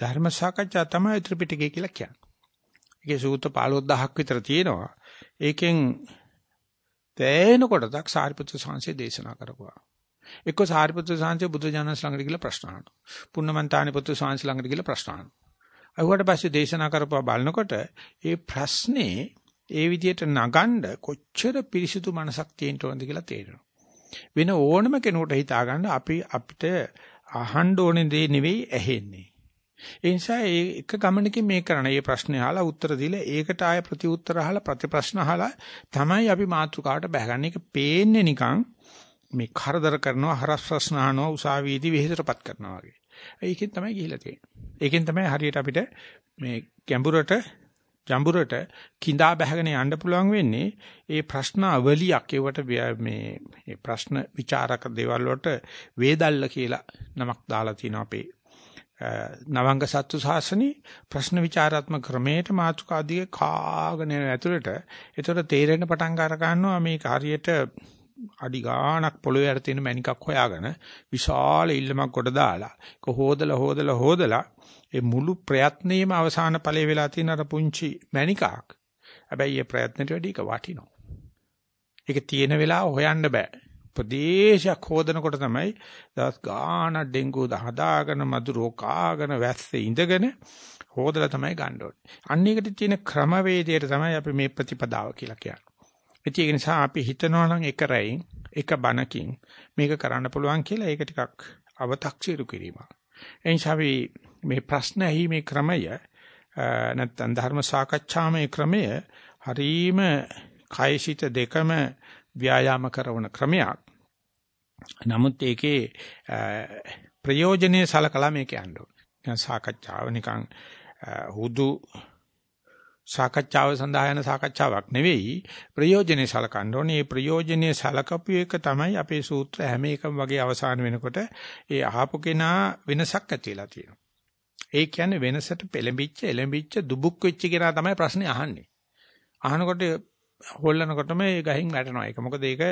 ධර්ම සාකච්ඡා තමයි ත්‍රිපිටකය කියලා කියන්නේ. ඒකේ සූත්‍ර 15000ක් විතර තියෙනවා. ඒකෙන් තේන කොටසක් සාරිපුත්‍ර සංසේ දේශනා කරපුවා. එක්ක සාරිපුත්‍ර සංසේ බුදු ජානස් ළඟට ගිහලා ප්‍රශ්න අහනවා. පුන්නමන්තානි පුත්‍ර සංසේ ළඟට ගිහලා ප්‍රශ්න අහනවා. අහුවට පස්සේ දේශනා කරපුවා බලනකොට ඒ ප්‍රශ්නේ ඒ විදිහට නගන්න කොච්චර පිරිසිදු මනසක් තියෙන්න ඕනද කියලා තේරෙනවා. වෙන ඕනම කෙනෙකුට හිතා ගන්න අපි අපිට අහන්න ඕනේ දේ නෙවෙයි ඇහෙන්නේ. ඒ නිසා ඒ එක ගමනකින් මේක කරන. මේ ප්‍රශ්නේ අහලා උත්තර දීලා ඒකට ආය ප්‍රතිඋත්තර අහලා ප්‍රතිප්‍රශ්න අහලා තමයි අපි මාතෘකාවට බහගන්නේ. ඒක පේන්නේ නිකන් මේ කරදර කරනවා හරස් ප්‍රශ්න අහනවා උසාවියේදී වෙහෙසටපත් කරනවා වගේ. ඒකෙන් තමයි ගිහිලා තියෙන්නේ. ඒකෙන් තමයි හරියට අපිට මේ ගැඹුරට ජඹුරට கிඳා බැහැගෙන යන්න පුළුවන් වෙන්නේ ඒ ප්‍රශ්න අවලියක් ඒවට මේ ඒ ප්‍රශ්න ਵਿਚාරක දේවල් වලට වේදල්ල කියලා නමක් දාලා තිනවා අපේ නවංග සත්තු සාසනේ ප්‍රශ්න ਵਿਚාරාත්මක ක්‍රමයට මාතුකාදී කාගෙන ඇතුළට. ඒතර තේරෙන්න පටන් ගන්නවා මේක හරියට අඩි ගාණක් පොළොවේ යට තියෙන මණිකක් හොයාගෙන විශාල ඉල්ලමක් කොට දාලා ඒක හොදලා හොදලා හොදලා ඒ මුළු ප්‍රයත්නයේම අවසාන ඵලය වෙලා තියෙන අර පුංචි මණිකක්. හැබැයි ඒ ප්‍රයත්නට වැඩි එක වටිනවා. ඒක තියෙන වෙලාව හොයන්න බෑ. ප්‍රදේශයක් හොදනකොට තමයි දවස් ගාණක් ඩෙන්ගු හදාගෙන මදුරෝ කාගෙන වැස්සේ ඉඳගෙන හොදලා තමයි ගන්න ඕනේ. අන්න ඒකට තියෙන ක්‍රමවේදයට තමයි අපි මේ ප්‍රතිපදාව කියලා කියන්නේ. ඒක නිසා අපි හිතනවා නම් එක රැයින් එක බණකින් මේක කරන්න පුළුවන් කියලා ඒක ටිකක් අව탁සිරු කිරීමක්. එනිසා අපි මේ ප්‍රශ්න ඇහිීමේ ක්‍රමය නැත්නම් ධර්ම සාකච්ඡාමේ ක්‍රමය හරීම කයසිත දෙකම ව්‍යායාම කරන ක්‍රමයක්. නමුත් ඒකේ ප්‍රයෝජනේ සලකලා මේක යන්න ඕනේ. සාකච්ඡාව නිකන් හුදු සාකච්ඡාව සඳහා යන සාකච්ඡාවක් නෙවෙයි ප්‍රයෝජනේ සලකන්න ඕනේ. මේ ප්‍රයෝජනේ සලකපු එක තමයි අපේ සූත්‍ර හැම එකම වගේ අවසාන වෙනකොට ඒ අහපු කෙනා වෙනසක් ඇති වෙලා තියෙනවා. ඒ කියන්නේ වෙනසට පෙළඹිච්ච එළඹිච්ච දුබුක් වෙච්ච කෙනා තමයි ප්‍රශ්නේ අහන්නේ. අහනකොට හොල්ලනකොටම ඒ ගහින් වැටෙනවා. ඒක මොකද ඒක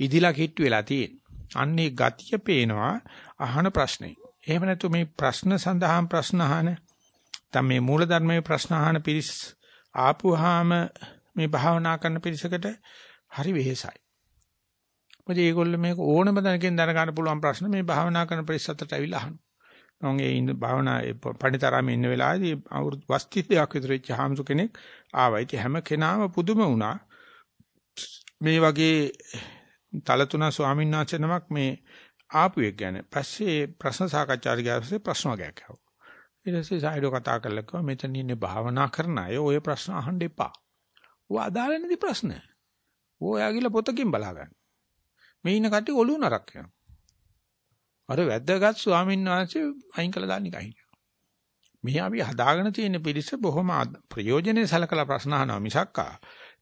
ඉදිලා කිට්ටු වෙලා තියෙන්නේ. අන්නේ ගතිය පේනවා අහන ප්‍රශ්නේ. එහෙම නැතු මේ ප්‍රශ්න සඳහාම ප්‍රශ්න අහන තම මේ මූලධර්මයේ ප්‍රශ්න අහන පිරිස් ආපුවාම මේ භාවනා කරන පිරිසකට හරි වෙහෙසයි. මොකද මේගොල්ලෝ මේක ඕනම දැනකින් දැනගන්න පුළුවන් ප්‍රශ්න මේ භාවනා කරන පිරිස අතරට ඇවිල්ලා අහනවා. මම ඒ ඉන්න භාවනා පණිතරාමේ ඉන්න වෙලාවේදී අවුරුදු වස්ති දෙකක් විතර වෙච්ච හාමුදුර කෙනෙක් ආවා. ඉතින් හැම කෙනාම පුදුම වුණා. මේ වගේ තලතුණ ස්වාමීන් වහන්සේ නමක් මේ ආපු එක ගැන. පස්සේ ප්‍රශ්න සාකච්ඡා කරලා ප්‍රශ්න වගේක් ආවා. ඊට පස්සේ සායිඩෝ කතා කරලා කිව්වා මෙතන ඉන්නේ භාවනා කරන අය ඔය ප්‍රශ්න අහන්න එපා. ඌ අදාළ නැති ප්‍රශ්න. ඌ යාගිල පොතකින් බලාගන්න. මේ ඉන්න කට්ටිය ඔළුව නරක් වෙනවා. අර වැද්දගත් ස්වාමීන් වහන්සේ අයින් කළා දාන්න එකයි. මේ අපි හදාගෙන තියෙන පිළිස බොහොම ප්‍රයෝජනෙයි සලකලා ප්‍රශ්න අහනවා මිසක්කා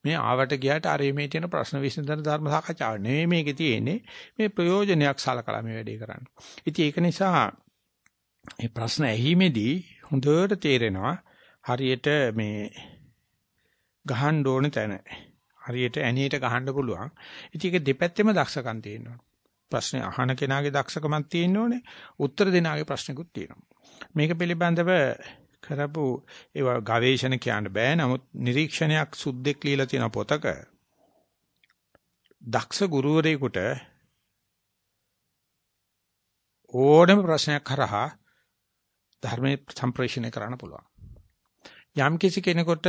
මේ ආවට ගියාට අර මේ තියෙන ප්‍රශ්න විසඳන ධර්ම සාකච්ඡාව නෙවෙයි මේකේ තියෙන්නේ මේ ප්‍රයෝජනයක් සලකලා මේ වැඩේ කරන්න. ඉතින් ඒක නිසා මේ ප්‍රශ්න ඇහිමේදී හොඳට තේරෙනවා හරියට මේ ගහන්න ඕන තැන හරියට ඇණියට ගහන්න පුළුවන්. ඉතින් ඒක දෙපැත්තෙම දක්ෂකම් තියෙනවා. ප්‍රශ්නේ අහන කෙනාගේ දක්ෂකමක් තියෙන්න ඕනේ. උත්තර දෙනාගේ ප්‍රශ්නකුත් තියෙනවා. මේක පිළිබඳව කරපු ඒවා ගවේෂණ කියන්න බෑ. නමුත් නිරීක්ෂණයක් සුද්දෙක් ලියලා තියෙන පොතක දක්ෂ ගුරුවරයෙකුට ඕනම ප්‍රශ්නයක් කරහා ධර්මයේ සම්ප්‍රේෂණය කරන්න පුළුවන්. යම් කිසි කෙනෙකුට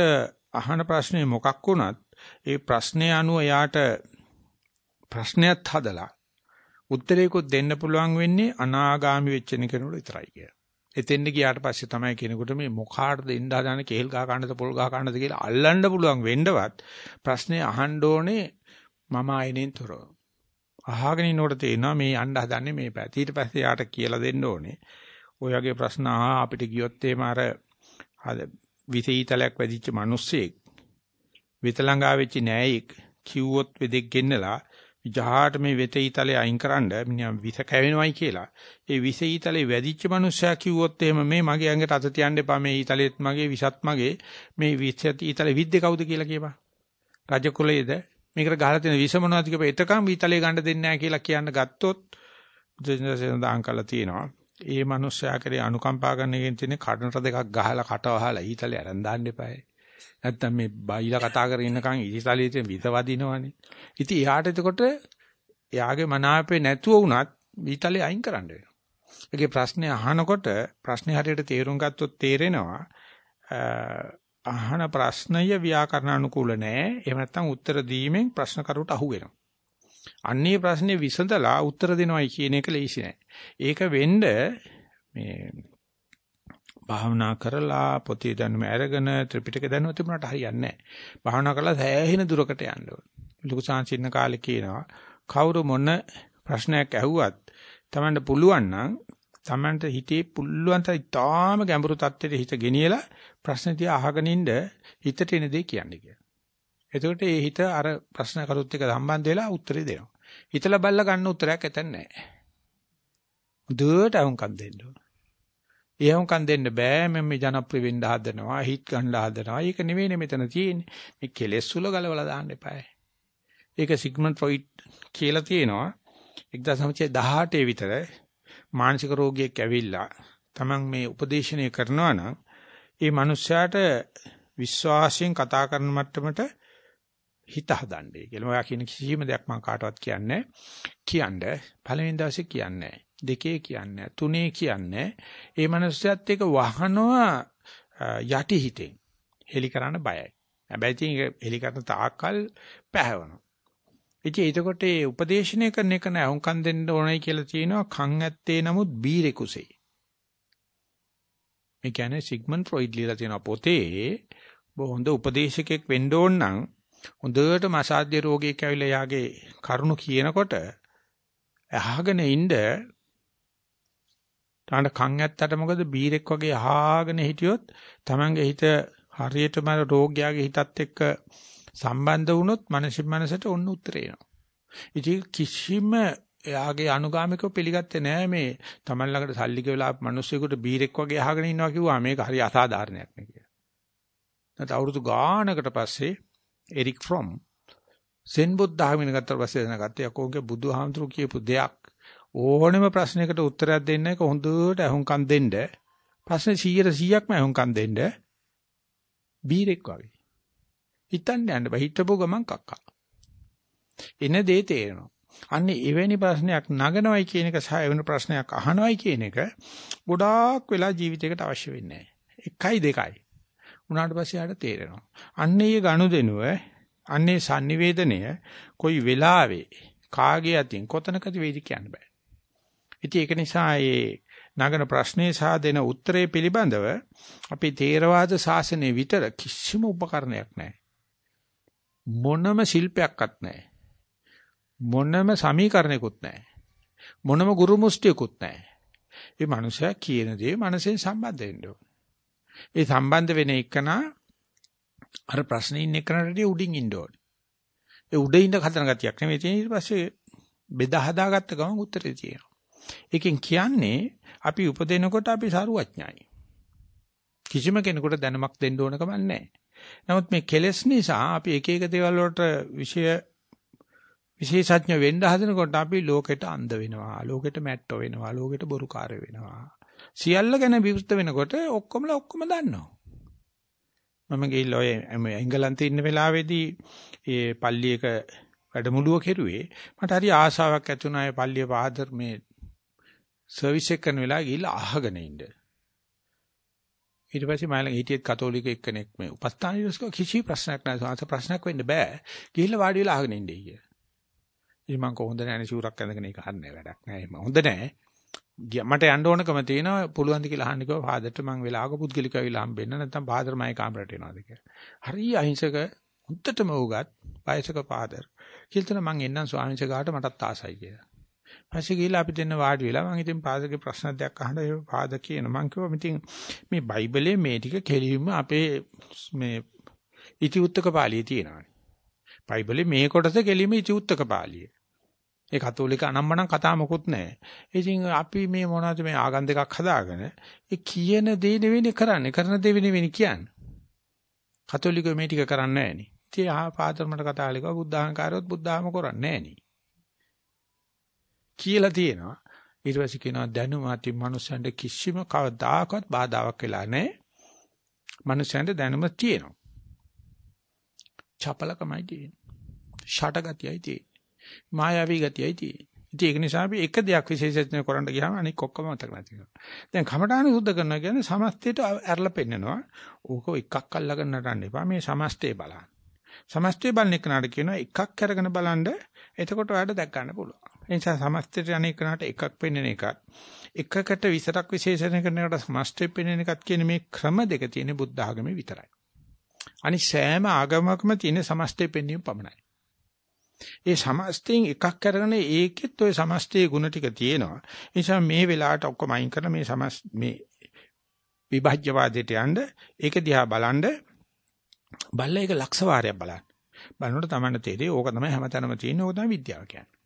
අහන ප්‍රශ්නේ මොකක් වුණත් ඒ ප්‍රශ්නේ අනුව යාට ප්‍රශ්නයක් හදලා උත්තරයකුත් දෙන්න පුළුවන් වෙන්නේ අනාගාමි වෙච්ච කෙනෙකුට විතරයි කියලා. එතෙන්ද ගියාට පස්සේ තමයි කෙනෙකුට මේ මොකාටද ඉන්න හදාන කේල් ගහ ගන්නද පොල් ගහ ගන්නද කියලා අල්ලන්න පුළුවන් වෙන්නවත් ප්‍රශ්නේ අහන්න ඕනේ මම ආයෙනෙන් තොරව. අහගෙන ඉන්නකොට තේනවා මේ යන්න හදන්නේ මේ පැත්ත. ඊට පස්සේ යාට කියලා දෙන්න ඕනේ. ඔය වගේ ප්‍රශ්න ආ අපිට ගියොත් එimhe අර විසීතලයක් වැඩිච්ච මිනිස්සෙක් විතලංගා වෙච්ච නෑයෙක් කිව්වොත් වෙදෙක් ගෙන්නලා විජහාට මේ වෙත ඊතලේ අයින් කරන්න මිනිහා විස කැවෙනවයි කියලා. ඒ විස ඊතලේ වැදිච්ච මනුස්සයා කිව්වොත් එහෙම මේ මගේ ඇඟට අත තියන්න එපා මේ ඊතලෙත් මගේ විසත් මගේ මේ විස ඊතලේ විද්දේ කවුද කියලා කියපන්. රජ කුලයේද මේකට ගහලා තියෙන විස මොනවද කියපේ එතකම් ඊතලේ ගන්න දෙන්නේ නැහැ කියලා කියන්න ගත්තොත් බුදුසෙන් දාන් කළා තියෙනවා. ඒ මනුස්සයා කරේ අනුකම්පා කරන එකෙන් තියෙන කඩනට දෙකක් ගහලා කට වහලා ඊතලේ අරන් දාන්න එපායි. නැත්තම් මේ බයිලා කතා කරගෙන ඉන්නකන් ඊතලයේ තියෙන විස වදිනවනේ. ඉතින් එයාට එතකොට එයාගේ මනාපේ නැතුව වුණත් ඊතලේ අයින් කරන්න වෙනවා. ඒකේ ප්‍රශ්නේ අහනකොට ප්‍රශ්නේ හරියට තේරුම් ගත්තොත් තේරෙනවා අහන ප්‍රශ්නය ව්‍යාකරණ අනුකූල නෑ. එහෙම නැත්නම් උත්තර දීමෙන් ප්‍රශ්න කරුට අහු වෙනවා. අන්නේ ප්‍රශ්නේ විසඳලා උත්තර දෙනවයි කියන එක ලේසි නෑ. ඒක වෙන්න මේ භාවනා කරලා පොතේ දැනුම අරගෙන ත්‍රිපිටක දැනුම තිබුණාට හරියන්නේ නැහැ. භාවනා කරලා සෑහෙන දුරකට යන්න ඕන. ලුකු සාංචින්න කාලේ කියනවා කවුරු මොන ප්‍රශ්නයක් ඇහුවත් Tamanට පුළුවන් නම් Tamanට හිතේ පුළුවන් තරම් තාම ගැඹුරු තත්ත්වයට හිත ගෙනියලා ප්‍රශ්න තියා අහගෙන ඉන්න හිතට එන දේ කියන්නේ කියලා. එතකොට ඒ හිත අර ප්‍රශ්න කරුත් එක්ක සම්බන්ධ වෙලා උත්තරේ දෙනවා. හිතලා බල්ලා ගන්න උත්තරයක් ඇතන් නැහැ. දුවට වුන්කම් දෙන්න ඕන. ඒ වුන්කම් දෙන්න බෑ මම මේ ජනප්‍රිය වෙන්න හදනවා හිට ගන්න හදනවා. ඒක නෙවෙයිනේ මෙතන තියෙන්නේ. මේ කෙලෙස් සුල ගලවලා දාන්න එපායි. ඒක සිග්මන්ඩ් ෆ්‍රොයිඩ් කියලා තියෙනවා 1918 විතර මානසික රෝගියෙක් ඇවිල්ලා Taman මේ උපදේශනය කරනවා නම් ඒ මනුස්සයාට විශ්වාසයෙන් කතා කරන මට්ටමට හිත හදන්නේ කියලා. ඔයා කියන කිසිම දෙයක් මම කාටවත් කියන්නේ කියන්නේ පළවෙනි දවසේ කියන්නේ දෙකේ කියන්නේ තුනේ කියන්නේ ඒ මනුස්සයත් එක්ක වහනවා යටි හිතෙන් හෙලි කරන්න බයයි. හැබැයි ඉතින් හෙලි කරන තාක්කල් පැහැවෙනවා. ඉතින් එතකොට ඒ උපදේශනය කරන එක නෑ හුම්කම් දෙන්න ඕනයි කියලා තියෙනවා කන් ඇත්තේ නමුත් බීරෙකුසේ. මේ කියන්නේ සිග්මන්ඩ් ෆ්‍රොයිඩ් ලියලා තියෙන පොතේ හොඳ උපදේශකෙක් වෙන්න ඕන නම් හොඳට මසාධ්‍ය රෝගියෙක් ඇවිල්ලා යාගේ කරුණු කියනකොට අහගෙන ඉන්න තාන්න කන් ඇත්තට මොකද බීරෙක් වගේ අහගෙන හිටියොත් Tamange හිත හරියටම රෝගියාගේ හිතත් එක්ක සම්බන්ධ වුණොත් මනසින් මනසට ඔන්න උත්තරේ එනවා. ඉතින් කිසිම එයාගේ අනුගාමිකව පිළිගත්තේ නෑ මේ Taman ළඟට සල්ලි ගෙවලා මිනිස්සුෙකුට බීරෙක් වගේ අහගෙන ඉන්නවා කිව්වා මේක හරි අසාධාරණයක් නේ කියලා. නැත්නම් අවුරුදු ගානකට පස්සේ එරික් ෆ්‍රොම් සෙන් බුද්ධ ධර්මින ගත්ත පස්සේ දැනගත්තා යකෝගේ බුදුහාමුදුරු කියපු දෙයක් ඕනෙම ප්‍රශ්නයකට උත්තරයක් දෙන්න එක හොඳට අහුම්කම් දෙන්න ප්‍රශ්නේ 100 100ක්ම අහුම්කම් දෙන්න බීරෙක් වගේ හිතන්න යන්න බෑ. හිතපුව ගමන් කක්කා. එන දේ තේරෙනවා. අන්න එවැනි ප්‍රශ්නයක් නගනවයි කියන එක සහ එවැනි ප්‍රශ්නයක් අහනවයි කියන එක ගොඩාක් වෙලා ජීවිතයකට අවශ්‍ය වෙන්නේ නැහැ. එකයි දෙකයි. උනාට පස්සේ ආට තේරෙනවා. අන්නේ ගනුදෙනුව අන්නේ sannivedanaya කොයි වෙලාවේ කාගේ අතින් කොතනකද වේදි කියන්න බෑ. ඉතින් ඒක නිසා මේ නගන ප්‍රශ්නේ සහ දෙන උත්තරේ පිළිබඳව අපි තේරවාද ශාසනයේ විතර කිසිම උපකරණයක් නැහැ. මොනම ශිල්පයක්වත් නැහැ. මොනම සමීකරණයක්වත් නැහැ. මොනම ගුරු මුස්තියකුත් නැහැ. ඒ මනුස්සයා කියන දේ මනසෙන් සම්බන්ධ වෙන්න ඕන. ඒ සම්බන්ධ වෙන එකන අර ප්‍රශ්නේ ඉන්න එකනටදී උඩින් ඉන්න ඕන. ඒ උඩ ඉන්න හදන ගතියක් නෙමෙයි තියෙන ඊට පස්සේ බෙදා හදාගත්ත ගමන් උත්තරේ තියෙනවා. ඒකෙන් කියන්නේ අපි උපදිනකොට අපි සරුවඥයි. කිසිම කෙනෙකුට දැනුමක් දෙන්න ඕන කමක් නැහැ. නමුත් මේ කෙලෙස් නිසා අපි එක එක දේවල් වලට විශේෂ විශේෂඥ වෙන්න හදනකොට අපි ලෝකෙට අන්ධ වෙනවා ලෝකෙට මැට්ටෝ වෙනවා ලෝකෙට බොරුකාරය වෙනවා සියල්ල ගැන විවෘත වෙනකොට ඔක්කොමලා ඔක්කොම දන්නවා මම ගිහිල්ලා ඔය එංගලන්තේ ඉන්න වෙලාවේදී ඒ පල්ලියක වැඩමුළුව කෙරුවේ මට හරි ආසාවක් ඇති වුණා ඒ පල්ලිය පාදර් මේ සර්විස් එක කරන වෙලාව ගිහිල්ලා අහගෙන ඉන්න ඊට පස්සේ මම ළඟ හිටියෙත් කතෝලික එක්කෙනෙක් මේ උපස්ථාන ඉරස්කෝ කිසි ප්‍රශ්නයක් නැහැ සාංශ ප්‍රශ්නයක් වෙන්න බෑ ගිහිල්ලා වාඩි වෙලා අහගෙන ඉන්නේ කිය. ඉතින් මම කොහොඳ නැහැ ෂූරක් ඇඳගෙන ඒක හන්නේ වැඩක් නැහැ මම හොඳ නැහැ. මට යන්න ඕනකම තියෙනවා පුළුවන් ද කියලා අහන්න කිව්වා ෆාදර්ට මම වෙලාවක පුද්ගලිකව වෙලා හම්බෙන්න නැත්නම් ෆාදර් මගේ කාමරයට එනවාද කියලා. හරි අහිංසක උන්ටම උගත් වයසක ෆාදර්. කිල්තන මං එන්නම් ස්වාමීන් වහන්සේ ගාවට මටත් ආසයි කියලා. පස්සේ ගිහලා අපි දෙන්න වාඩි වෙලා මම ඉතින් පාදකේ ප්‍රශ්න දෙයක් අහන්න ඒ පාද කියන මම කිව්වා ඉතින් මේ බයිබලයේ මේ ටික කෙලින්ම අපේ මේ ඉතිඋත්තක පාළියේ තියෙනවානේ. බයිබලයේ මේ කොටස කෙලින්ම ඉතිඋත්තක පාළියේ. ඒ කතෝලික අනම්මනම් කතා මොකුත් නැහැ. ඉතින් අපි මේ මොනවද මේ ආගම් දෙකක් හදාගෙන ඒ කියන දේ නෙවෙයි කරන්නේ. කරන දේ නෙවෙයි කියන්නේ. කතෝලිකයෝ මේ ටික කරන්නේ නැහැ නේ. ඉතින් ආ පාදර මට කතා කළේ බුද්ධාංකාරයොත් බුද්ධාම කරන්නේ නැහැ නේ. කියලා තියෙනවා. ඊට පස්සේ කියනවා දැනුම ඇති මනුස්සයන්ට කිසිම කවදාකවත් බාධාවක් වෙලා නැහැ. මනුස්සයන්ට දැනුම තියෙනවා. චපලකමයි තියෙන්නේ. ෂටගතියයි තියෙන්නේ. මායාවී ගතියයි තියෙන්නේ. ඉතින් ඒක නිසා අපි එක දෙයක් විශේෂඥ කරන්න ගියාම අනික ඔක්කොම මතක නැති වෙනවා. දැන් කමඨාන සුද්ධ කරනවා කියන්නේ සමස්තයට ඇරලා පෙන්නනවා. ඕක එකක් අල්ලගෙන නටන්න එපා. මේ සමස්තය බලන්න. සමස්තය බලන එකනට කියනවා එකක් අරගෙන බලන්න එතකොට ඔයාලට දැක් ගන්න පුළුවන්. ඒ නිසා සමස්තයට අනේක නට එකක් පෙන්වන එකක් එකකට විතරක් විශේෂණය කරන එකට සමස්තය පෙන්වන එකක් කියන මේ ක්‍රම දෙක තියෙන බුද්ධ ආගමේ විතරයි. අනිත් සෑම ආගමකම තියෙන සමස්තය පෙන්වීම පමණයි. ඒ සමස්තයෙන් එකක් අරගෙන ඒකෙත් ওই සමස්තයේ ಗುಣ ටික තියෙනවා. ඒ නිසා මේ වෙලාවට ඔක්කොම අයින් කරලා මේ සමස් මේ විභජ්‍යවාදයට යන්න ඒක දිහා බලන්න බල්ල ඒක ලක්ෂ වාරයක් බලන්න. බලනකොට තමයි තේරෙන්නේ ඕක තමයි හැමතැනම තියෙන්නේ ඕක තමයි විද්‍යාව කියන්නේ.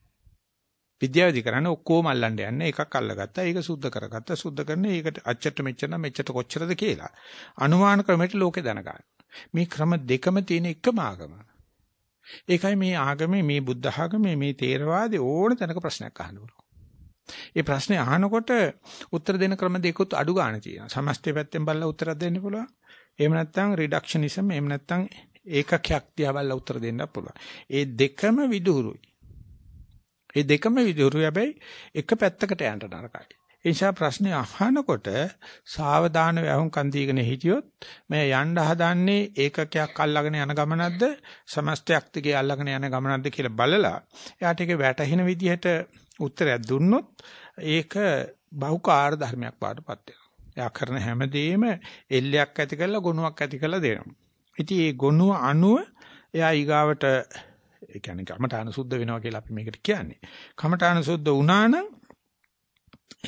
විද්‍යාවදී කරන්නේ ඔක්කොම අල්ලන්න යන්නේ එකක් අල්ලගත්තා ඒක සුද්ධ කරගත්තා සුද්ධ කරන්නේ ඒකට අච්චට මෙච්චර නම් මෙච්චට කොච්චරද කියලා අනුමාන ක්‍රමයට ලෝකේ දැනගන්න. මේ ක්‍රම දෙකම තියෙන එකම ආගම. ඒකයි මේ ආගමේ මේ බුද්ධ ආගමේ මේ තේරවාදී ඕන තැනක ප්‍රශ්නයක් අහන්න පුළුවන්. ඒ ප්‍රශ්නේ අහනකොට උත්තර දෙන ක්‍රම දෙකකුත් අඩු ගන්න තියෙනවා. සමස්තය පැත්තෙන් බලලා උත්තර දෙන්න පුළුවන්. එහෙම නැත්නම් රිඩක්ෂනිසම් එහෙම නැත්නම් ඒකකයක් තියා බලලා උත්තර දෙන්න පුළුවන්. ඒ දෙකම විදුරුයි. ඒ දෙකම විදුරුයි හැබැයි එක පැත්තකට යන්න නරකයි. ඒ නිසා ප්‍රශ්නේ අහනකොට සාවධාන වහුම් කන්දීගෙන හිටියොත් මේ යන්න හදන්නේ ඒකකයක් අල්ලගෙන යන ගමනක්ද සමස්තයක් දිගේ අල්ලගෙන යන ගමනක්ද කියලා බලලා එයාට ඒක වැටහෙන විදිහට උත්තරයක් දුන්නොත් ඒක බහුකාර්ය ධර්මයක් බාටපත් වෙනවා. එයා කරන හැමදේම එල්ලයක් ඇති කරලා ගුණයක් ඇති කරලා දෙනවා. ඉතින් මේ ගුණුව අනුව එයා ඊගාවට ඒ කියන්නේ කමඨාන සුද්ධ වෙනවා කියලා අපි මේකට කියන්නේ. කමඨාන සුද්ධ වුණා නම් ඒ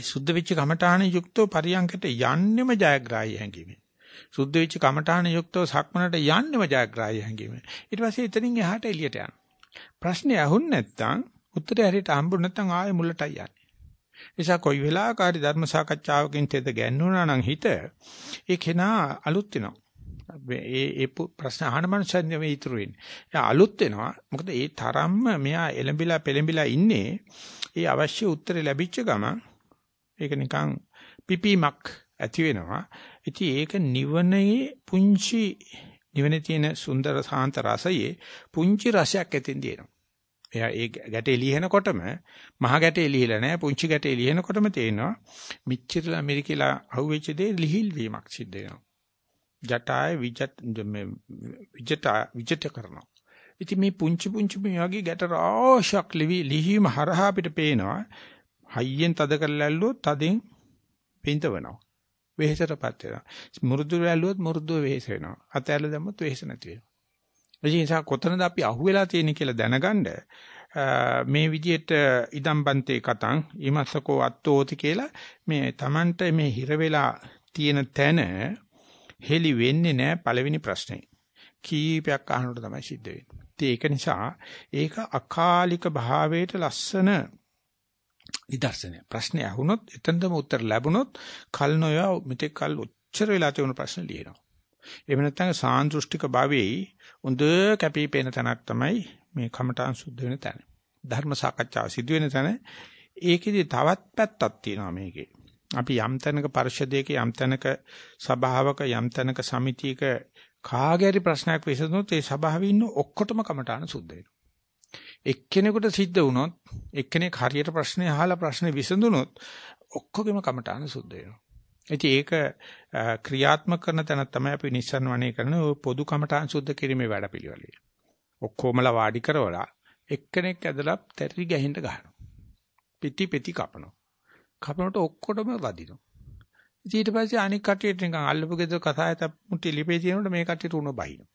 සුද්ධ වෙච්ච කමඨාන යුක්තව පරියන්කට යන්නෙම ජයග්‍රාහී හැඟීම. සුද්ධ වෙච්ච කමඨාන යුක්තව සක්මනට යන්නෙම ජයග්‍රාහී හැඟීම. ඊට පස්සේ එතනින් එහාට එළියට යනවා. ප්‍රශ්නේ අහුන් නැත්තම් උත්තරය හරියට හම්බුනේ නැත්තම් ආයෙ මුලටයි යන්නේ. නිසා කොයි වෙලාවකරි ධර්ම සාකච්ඡාවකින් තෙද ගැන්නුණා නම් හිත ඒ කෙනා අලුත් වෙනවා. ඒ ඒ ප්‍රශ්න අහන මනුස්සයන් නෙවෙයි ඉතුරු වෙන්නේ. එයා අලුත් වෙනවා. මොකද ඒ තරම්ම මෙයා එලඹිලා පෙලඹිලා ඉන්නේ. ඒ අවශ්‍ය උත්තරේ ලැබිච්ච ගමන් ඒක නිකන් පිපීමක් ඇති වෙනවා. ඉතින් ඒක නිවනේ පුංචි නිවනේ තියෙන සුන්දර සාන්ත රසයේ පුංචි රසයක් ඇතින් දෙනවා. එයා ඒ ගැටේ ලියනකොටම මහ ගැටේ ලිහිලා නැහැ පුංචි ගැටේ ලියනකොටම තේනවා මිච්චිරලා මිරිකිලා අහුවෙච්ච දේ ලිහිල් වීමක් සිද්ධ වෙනවා. ජටාය විජත් මේ විජට විජට කරනවා. ඉතින් මේ පුංචි පුංචි මේ වගේ ගැට රාශියක් ලිවි ලිහිම හරහා අපිට පේනවා. හයියෙන් තද කරලා ඇල්ලුවොත් තදින් පින්තවනවා. වෙහෙසටපත් වෙනවා. මුරුදු ඇල්ලුවොත් මුරුදුව වෙහෙස වෙනවා. අතැල්ල දැම්මොත් වෙහෙස නැති වෙනවා. ඒ නිසා කොතනද අපි අහුවෙලා තියෙන්නේ කියලා දැනගන්න මේ විදිහට ඉදම්බන්තේ කතං ඊමස්සකෝ අත්තෝති කියලා මේ Tamanට මේ හිර වෙලා තියෙන තැන හෙලි වෙන්නේ නැහැ පළවෙනි ප්‍රශ්නේ. කීපයක් අහනකොට තමයි සිද්ධ වෙන්නේ. ඒක නිසා ඒක අකාලික භාවයට ලස්සන නිදර්ශනය. ප්‍රශ්නේ අහුනොත් එතනදම උත්තර ලැබුණොත් කල් නොයා මෙතෙක් කල් උච්චර වෙලා තිබුණු ප්‍රශ්න ලියනවා. එහෙම නැත්නම් සාන්දෘෂ්ටික භාවයේ හොඳ කැපිපෙන තැනක් තමයි මේ කමඨාන් සුද්ධ වෙන තැන. ධර්ම සාකච්ඡාව සිදු වෙන තැන. ඒකෙදි තවත් පැත්තක් තියෙනවා මේකේ. අපි යම් තැනක පරිශදයක යම් තැනක සභාවක යම් තැනක සමිතියක කාගෑරි ප්‍රශ්නයක් විසඳුනොත් ඒ සභාවේ ඉන්න ඔක්කොටම කමඨාන සුද්ධ වෙනවා. එක්කෙනෙකුට සිද්ධ වුණොත් එක්කෙනෙක් හරියට ප්‍රශ්නේ අහලා ප්‍රශ්නේ විසඳුනොත් ඔක්කොගෙම කමඨාන සුද්ධ වෙනවා. ඉතින් ඒක ක්‍රියාත්මක කරන තැන තමයි අපි නිස්සන් වණේ කරන පොදු කමඨාන් සුද්ධ කිරීමේ වැඩපිළිවෙල. ඔක්කොමලා වාඩි කරවලා එක්කෙනෙක් ඇදලා තැරි ගැහින්න ගහනවා. පිටි පිටි කපනවා. කපනකොට ඔක්කොටම වදිනවා. ඊට පස්සේ අනික් කටියට නිකන් අල්ලපු ගෙදර කසායත මුට්ටි ලිපේ තියෙනකොට මේ කටියට උණ බහිනවා.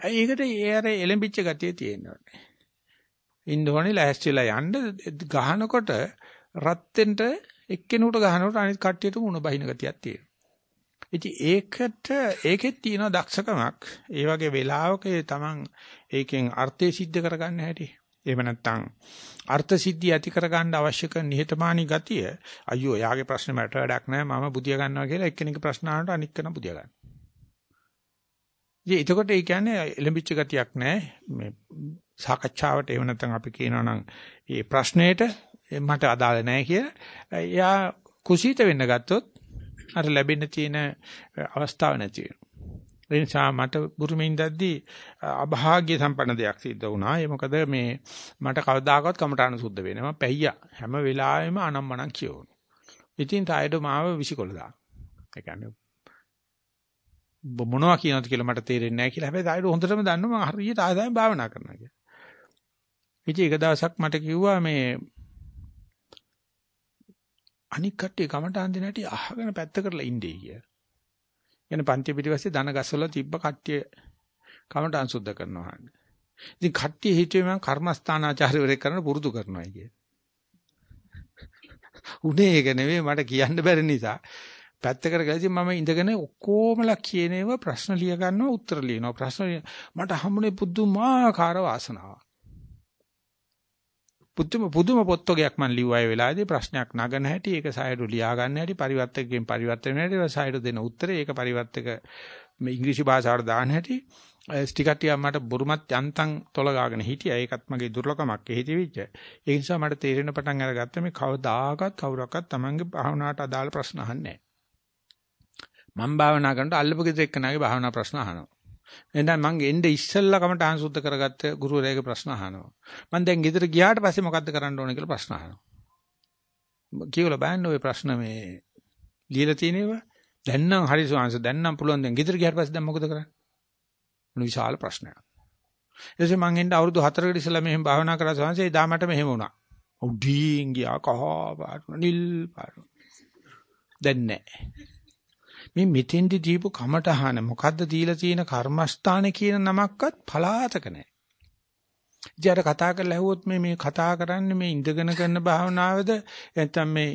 ඒකට ඒ අර එලඹිච්ච ගතිය තියෙනවා. ඉන්න ඕනේ ලෑස්තිලා යන්න ගහනකොට රත් වෙන්න එක්කෙනෙකුට ගහනකොට අනිත් කට්ටියට මුණ බහින ගතියක් තියෙනවා. ඉතින් ඒකට ඒකෙත් තියෙන දක්ෂකමක් ඒ වගේ වෙලාවක තමන් ඒකෙන් අර්ථය સિદ્ધ කරගන්න හැටි එහෙම නැත්නම් අර්ථ සිද්ධිය ඇති කරගන්න අවශ්‍ය කරන නිහතමානී ගතිය අයියෝ යාගේ ප්‍රශ්නේ මට වැඩක් නැහැ මම බුදිය ගන්නවා කියලා එක්කෙනෙක් ප්‍රශ්න අහනට අනික් කෙනා බුදිය ගන්නවා. ඉතින් එතකොට ඒ කියන්නේ එලඹිච්ච ගතියක් නැහැ මේ සාකච්ඡාවට එහෙම නැත්නම් අපි කියනවා නම් මේ ප්‍රශ්නෙට මට අදාළ නැහැ කියලා එයා කුසීත වෙන්න ගත්තොත් අර ලැබෙන්න තියෙන අවස්ථාව නැති වෙනවා. ඒ නිසා මට බුරුමින් දැද්දී අභාග්‍ය සම්පන්න දෙයක් සිද්ධ වුණා. ඒ මොකද මේ මට කවදාකවත් කමටහන සුද්ධ වෙනවා. පැయ్యා හැම වෙලාවෙම අනම්මනම් කියවන. ඉතින් තායඩ මාව විසිකොල දාන. ඒ කියන්නේ මොනවා කියනවද කියලා මට තේරෙන්නේ නැහැ කියලා. හැබැයි තායඩ හොඳටම දන්නවා මම හරියට ආදායම් භාවනා කරනවා කියලා. ඉතින් එක දවසක් මට කිව්වා මේ අනික් කට්ටිය කමටහන් දෙන හැටි අහගෙන පැත්ත කරලා ඉන්නේ කියලා. කියන පන්ති පිටිපස්සේ දන ගස්වල තිබ්බ කට්ටිය කමටහන් සුද්ධ කරනවා. ඉතින් කට්ටිය හිතුවේ මම කර්මස්ථානාචාර්යවරයෙක් කරන පුරුදු කරනවා කිය. උනේ ඒක නෙවෙයි මට කියන්න බැරි නිසා පැත්තකට ගිහින් මම ඉඳගෙන ඔක්කොමලා කියනේව ප්‍රශ්න ලිය ගන්නවා උත්තර ලියනවා ප්‍රශ්න මට හම්බුනේ පුදුමාකාර වාසනාවක්. පුදුම පුදුම පොත්වගයක් මම ලිව්වයි වෙලාවේදී. ප්‍රශ්නයක් නගන හැටි ඒක සායඩු ලියා ගන්න හැටි පරිවර්තකයෙන් පරිවර්තන හැටි සායඩු දෙන උත්තරේ ඒක පරිවර්තක මේ ඉංග්‍රීසි භාෂාවට දාන හැටි. ස්ටිකටිය මට බුරුමත් යන්තම් තොල ගාගෙන හිටියා. ඒකත් මගේ දුර්ලභමක්. හිතෙවිච්ච ඒ නිසා මට තේරෙන පටන් අරගත්ත මේ කවදාකවත් කවුරක්වත් Tamange භාවනාවට අදාළ ප්‍රශ්න අහන්නේ නැහැ. මම භාවනා කරනකොට අල්ලපු ගෙදර එක්කනාගේ භාවනා ප්‍රශ්න අහනවා. එහෙනම් මං එන්නේ ඉස්සෙල්ලා කමටහන් සුද්ධ කරගත්ත ගුරුවරයාගේ ප්‍රශ්න අහනවා. මං දැන් ගෙදර ගියාට පස්සේ මොකද්ද කරන්න ඕන කියලා ප්‍රශ්න අහනවා. කියවල බලන්න ওই ප්‍රශ්න මේ ලියලා තියෙනේවා. දැන් නම් හරි සුවංශ දැන් නම් පුළුවන් දැන් ගෙදර ගියාට පස්සේ දැන් මොකද කරන්නේ? මොන විශාල ප්‍රශ්නයක්. ඊටසේ මං එන්නේ අවුරුදු 4කට ඉස්සෙල්ලා මෙහෙම භාවනා කරා සුවංශ ඒ දාමට මෙහෙම වුණා. උඩින් ගියා කහ පාට නිල් පාට. දැන් නැහැ. මේ මෙතෙන්දි දීපු කමටහන මොකද්ද දීලා තියෙන කර්මස්ථාන කියන නමක්වත් පලාතක නැහැ. ඉතින් කතා කරලා ඇහුවොත් මේ මේ කතා කරන්නේ මේ ඉඳගෙන කරන භාවනාවද නැත්නම් මේ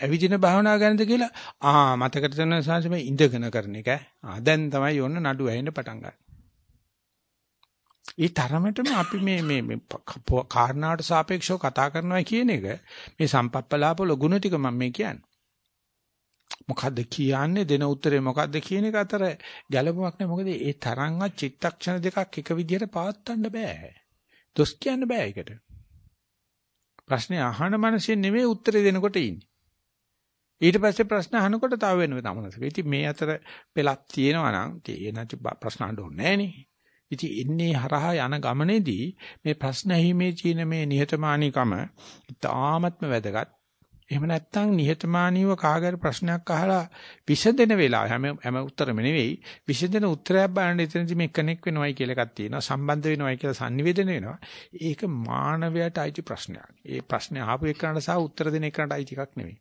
ඇවිදින භාවනාව ගැනද කියලා ආ මතකට තියෙන සංස මේ ඉඳගෙන කරන එක. ආ දැන් තමයි යොන්න නඩු ඇහෙන්න පටන් ගන්න. ඒ තරමටම අපි මේ මේ මේ කාරණාවට සාපේක්ෂව කතා කරනවා කියන එක මේ සම්පප්පලාප ලොගුණ ටික මම මේ කියන්නේ. මොකද්ද කියන්නේ දෙන උත්තරේ මොකද්ද කියන එක අතර ගැළපුමක් නැහැ. මොකද ඒ තරම්වත් චිත්තක්ෂණ දෙකක් එක විදිහට පවත්වන්න බෑ. දොස් කියන්න බෑ ඒකට. ප්‍රශ්නේ අහන මනසෙන් නෙමෙයි උත්තරේ දෙනකොට ඉන්නේ. ඊට පස්සේ ප්‍රශ්න අහනකොට තව වෙන තමනසක. ඉතින් මේ අතර පෙලක් තියෙනවා නම් ඒ නැති ප්‍රශ්න අහන්න ඕනේ නෑනේ. ඉතින් එන්නේ හරහා යන ගමනේදී මේ ප්‍රශ්න ඇහිීමේ තියෙන මේ නිහතමානීකම ඉතාමත්ම වැදගත්. එහෙම නැත්නම් නිහතමානීව කාගර ප්‍රශ්නයක් අහලා විසඳෙන වෙලාව හැම හැම උත්තරෙම නෙවෙයි විසඳෙන උත්තරයක් බලන්න එතනදි මේ කනෙක් වෙනවයි කියලා එකක් තියෙනවා සම්බන්ධ වෙනවයි කියලා sannivedana වෙනවා. ඒක මානවයට අයිති ප්‍රශ්නයක්. ඒ ප්‍රශ්නේ අහපු එකනට සහ උත්තර දෙන එකනට අයිති එකක් නෙවෙයි.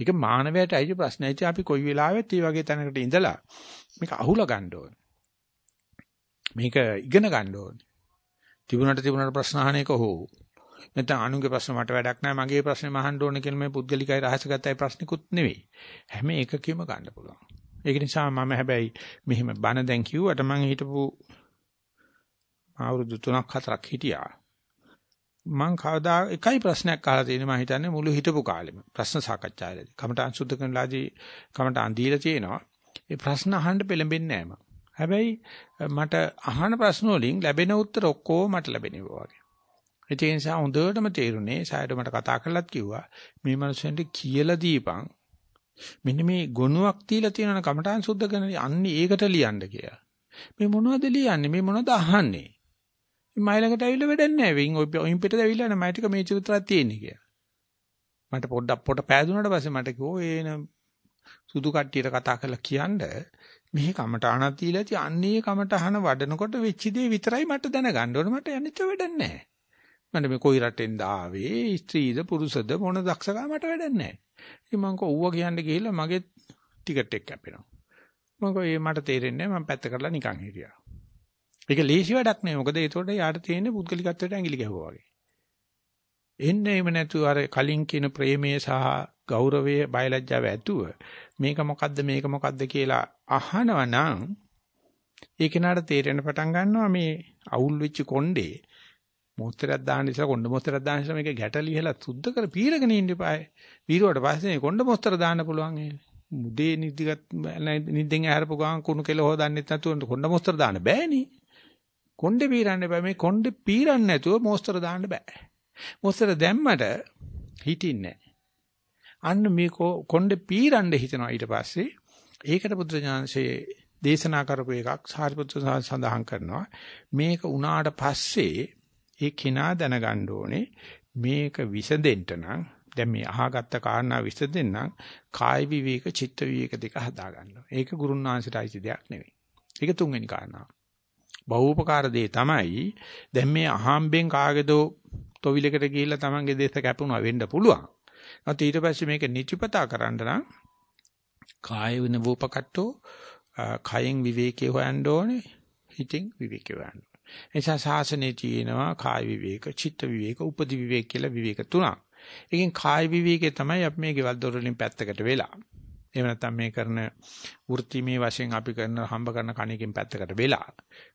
ඒක මානවයට අයිති ප්‍රශ්නයි අපි කොයි වෙලාවෙත් මේ වගේ තැනකට ඉඳලා මේක අහුලා ගන්න ඕනේ. මේක ඉගෙන ගන්න ඕනේ. තිබුණට තිබුණට ප්‍රශ්න අහන එක හෝ නැත්නම් අනුන්ගේ ප්‍රශ්න මට වැඩක් නැහැ මගේ ප්‍රශ්නේ මහන්න ඕනේ කියලා මේ පුද්ගලිකයි රහසගතයි ප්‍රශ්නිකුත් නෙවෙයි. හැම එකකෙම ගන්න පුළුවන්. ඒක නිසා මම හැබැයි මෙහෙම බන දැන් කිව්වට මම හිටපු අවුරුදු 3ක් 4ක් හිටියා. මං කවදා එකයි ප්‍රශ්නයක් අහලා තියෙන්නේ මම හිතන්නේ මුළු හිටපු කාලෙම ප්‍රශ්න සාකච්ඡාවේදී. කමටහන් සුද්ධ කරනලාදී කමටහන් දීලා තියෙනවා. ඒ ප්‍රශ්න අහන්න පෙළඹෙන්නේ නැහැ හැබැයි මට අහන ප්‍රශ්න වලින් ලැබෙන උත්තර ඔක්කොම මට ලැබෙනවා වගේ. ඒ නිසා හොඳටම තේරුනේ සායද මට කතා කරලත් කිව්වා මේ මිනිස්සුන්ට කියලා දීපන් මෙන්න මේ ගුණයක් තියලා තියෙනවනේ කමඨාන් සුද්ධ කරන අන්නේ ඒකට ලියන්න කියලා. මේ මොනවද ලියන්නේ මේ මොනවද අහන්නේ? මයිලකට ඇවිල්ලා වැඩක් නැහැ. වින් ඔයින් පිටද ඇවිල්ලා නැහැ. මම ටික මේ චිත්‍රයක් තියෙන්නේ කියලා. මට පොඩ්ඩක් පොට පෑදුනට පස්සේ මට කිව්වෝ ඒන සුදු කට්ටියට කතා කරලා කියන්න මේ කමඨාණක් තියලා තිය අන්නේ කමඨහන වඩනකොට වෙච්ච දේ විතරයි මට දැනගන්න ඕනේ. මට අනිත් වැඩක් නැහැ. මට මේ කොයි රටෙන්ද ආවේ ස්ත්‍රීද පුරුෂද මොන දක්ෂකම මට වැඩක් නැහැ. ඉතින් මම කෝ ඌව කියන්න ගිහිල්ලා මගේ ටිකට් එක කැපෙනවා. මම කෝ ඒ මට තේරෙන්නේ නැහැ මම පැත්ත කරලා නිකන් හිටියා. ඒක ලේසි වැඩක් නෙවෙයි. මොකද ඒතකොට යාට තියෙන්නේ පුද්ගලිකත්වයට ඇඟිලි ගැහුවා වගේ. එන්නේ එහෙම නැතුව අර කලින් කියන ප්‍රේමයේ සහ ගෞරවයේ බයලජ්ජාව ඇතුව මේක මොකද්ද මේක මොකද්ද කියලා අහනවා නම් ඒ කෙනාට තේරෙන්න පටන් ගන්නවා මේ අවුල් වෙච්ච කොණ්ඩේ මොස්තරයක් දාන්න ඉස්සලා කොණ්ඩ මොස්තරයක් දාන්න ඉස්සලා මේක ගැට ලියලා සුද්ධ කර පීරගෙන ඉන්න එපායි. පීරුවට පස්සේ කොණ්ඩ මොස්තර දාන්න පුළුවන් ඒ. මුදේ නිදිගත් නිදෙන් ඇහැරපු ගාන කුණු කෙල හොදන්නෙත් නැතුව කොණ්ඩ මොස්තර දාන්න බෑනේ. කොණ්ඩේ පීරන්න බෑ මේ කොණ්ඩේ පීරන්න නැතුව මොස්තර දාන්න බෑ. මොස්තර දැම්මට හිටින්නේ අන්න මේ කොණ්ඩේ පීරන්න හිතනවා ඊට පස්සේ ඒකට බුදුරජාණන්සේ දේශනා කරපු එකක් සාරිපුත්‍ර සඳහන් කරනවා මේක උනාට පස්සේ ඒ කිනා දැනගන්න ඕනේ මේක විසඳෙන්න නම් දැන් මේ අහගත්ත කාරණා විසඳෙන්න නම් කාය විවේක චිත්ත විවේක දෙක හදා ගන්න ඕනේ. ඒක ගුරුනාංශයටයි දෙයක් නෙවෙයි. ඒක තුන්වෙනි කාරණාව. බහූපකාර දේ තමයි දැන් මේ අහම්බෙන් කාගේදෝ තොවිලකට ගිහිල්ලා Tamange දේශ කැපුණා වෙන්න පුළුවන්. නැත්නම් ඊට පස්සේ මේක නිචිපතා කරන්න නම් කාය වෙන වූපකට්ටෝ කයෙන් විවේකේ හොයන්න ඕනේ හිතෙන් විවේකේ හොයන්න නිසා ශාසනයේ තියෙනවා කාය විවේක, චිත්ත විවේක, උපදි විවේක කියලා විවේක තුනක්. එකෙන් කාය විවේකේ තමයි අපි මේ ගෙවල් දොර වලින් පැත්තකට වෙලා. එහෙම නැත්නම් මේ කරන වෘත්තිමේ වශයෙන් අපි කරන හම්බ කරන කණේකින් පැත්තකට වෙලා.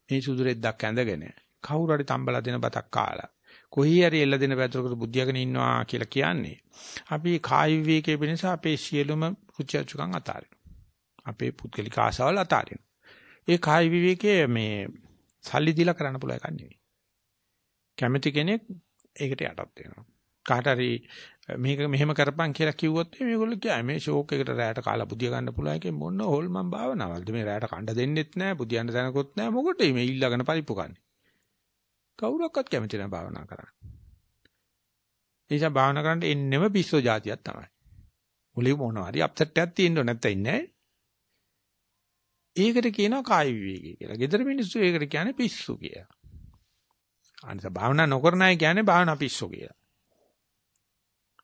මේ සුදුරෙද්දක් ඇඳගෙන කවුරු හරි තම්බලා දෙන බතක් කාලා. කොහේ හරි එල්ල දෙන පැතුරකට බුද්ධියගෙන ඉන්නවා කියලා කියන්නේ. අපි කාය විවේකයේ වෙනස අපේ සියලුම රුචි අරුචිකම් අතාරිනවා. අපේ පුද්ගලික ආසාවල් අතාරිනවා. ඒ කාය විවේකයේ මේ සල්ලි දීලා කරන්න පුළුවන් එකක් නෙවෙයි. කැමති කෙනෙක් ඒකට යටත් වෙනවා. කාට හරි මේක මෙහෙම කරපන් කියලා කිව්වොත් මේගොල්ලෝ කියයි මේ ෂෝක් එකට රැයට කාලා බුදිය ගන්න පුළුවන් එකේ මොන හොල්මන් භාවනාවල්ද මේ රැයට කණ්ඩ දෙන්නෙත් නැහැ බුදියන්න දැනකොත් නැහැ මොකටද මේ ඉල්ලගෙන පරිප්පු කන්නේ. කවුරක්වත් කැමති නැහැ භාවනා කරන්න. ඒ නිසා භාවනා කරන්න එන්නෙම පිස්සෝ જાතියක් තමයි. මුලින් මොනවා හරි අප්සෙට් එකක් තියෙන්න නැත්නම් ඉන්නේ ඒකට කියනවා කාය විවේකී කියලා. gedara මිනිස්සු ඒකට කියන්නේ පිස්සු කියලා. අනිත් භාවනා නොකරන අය කියන්නේ භාවනා පිස්සු කියලා.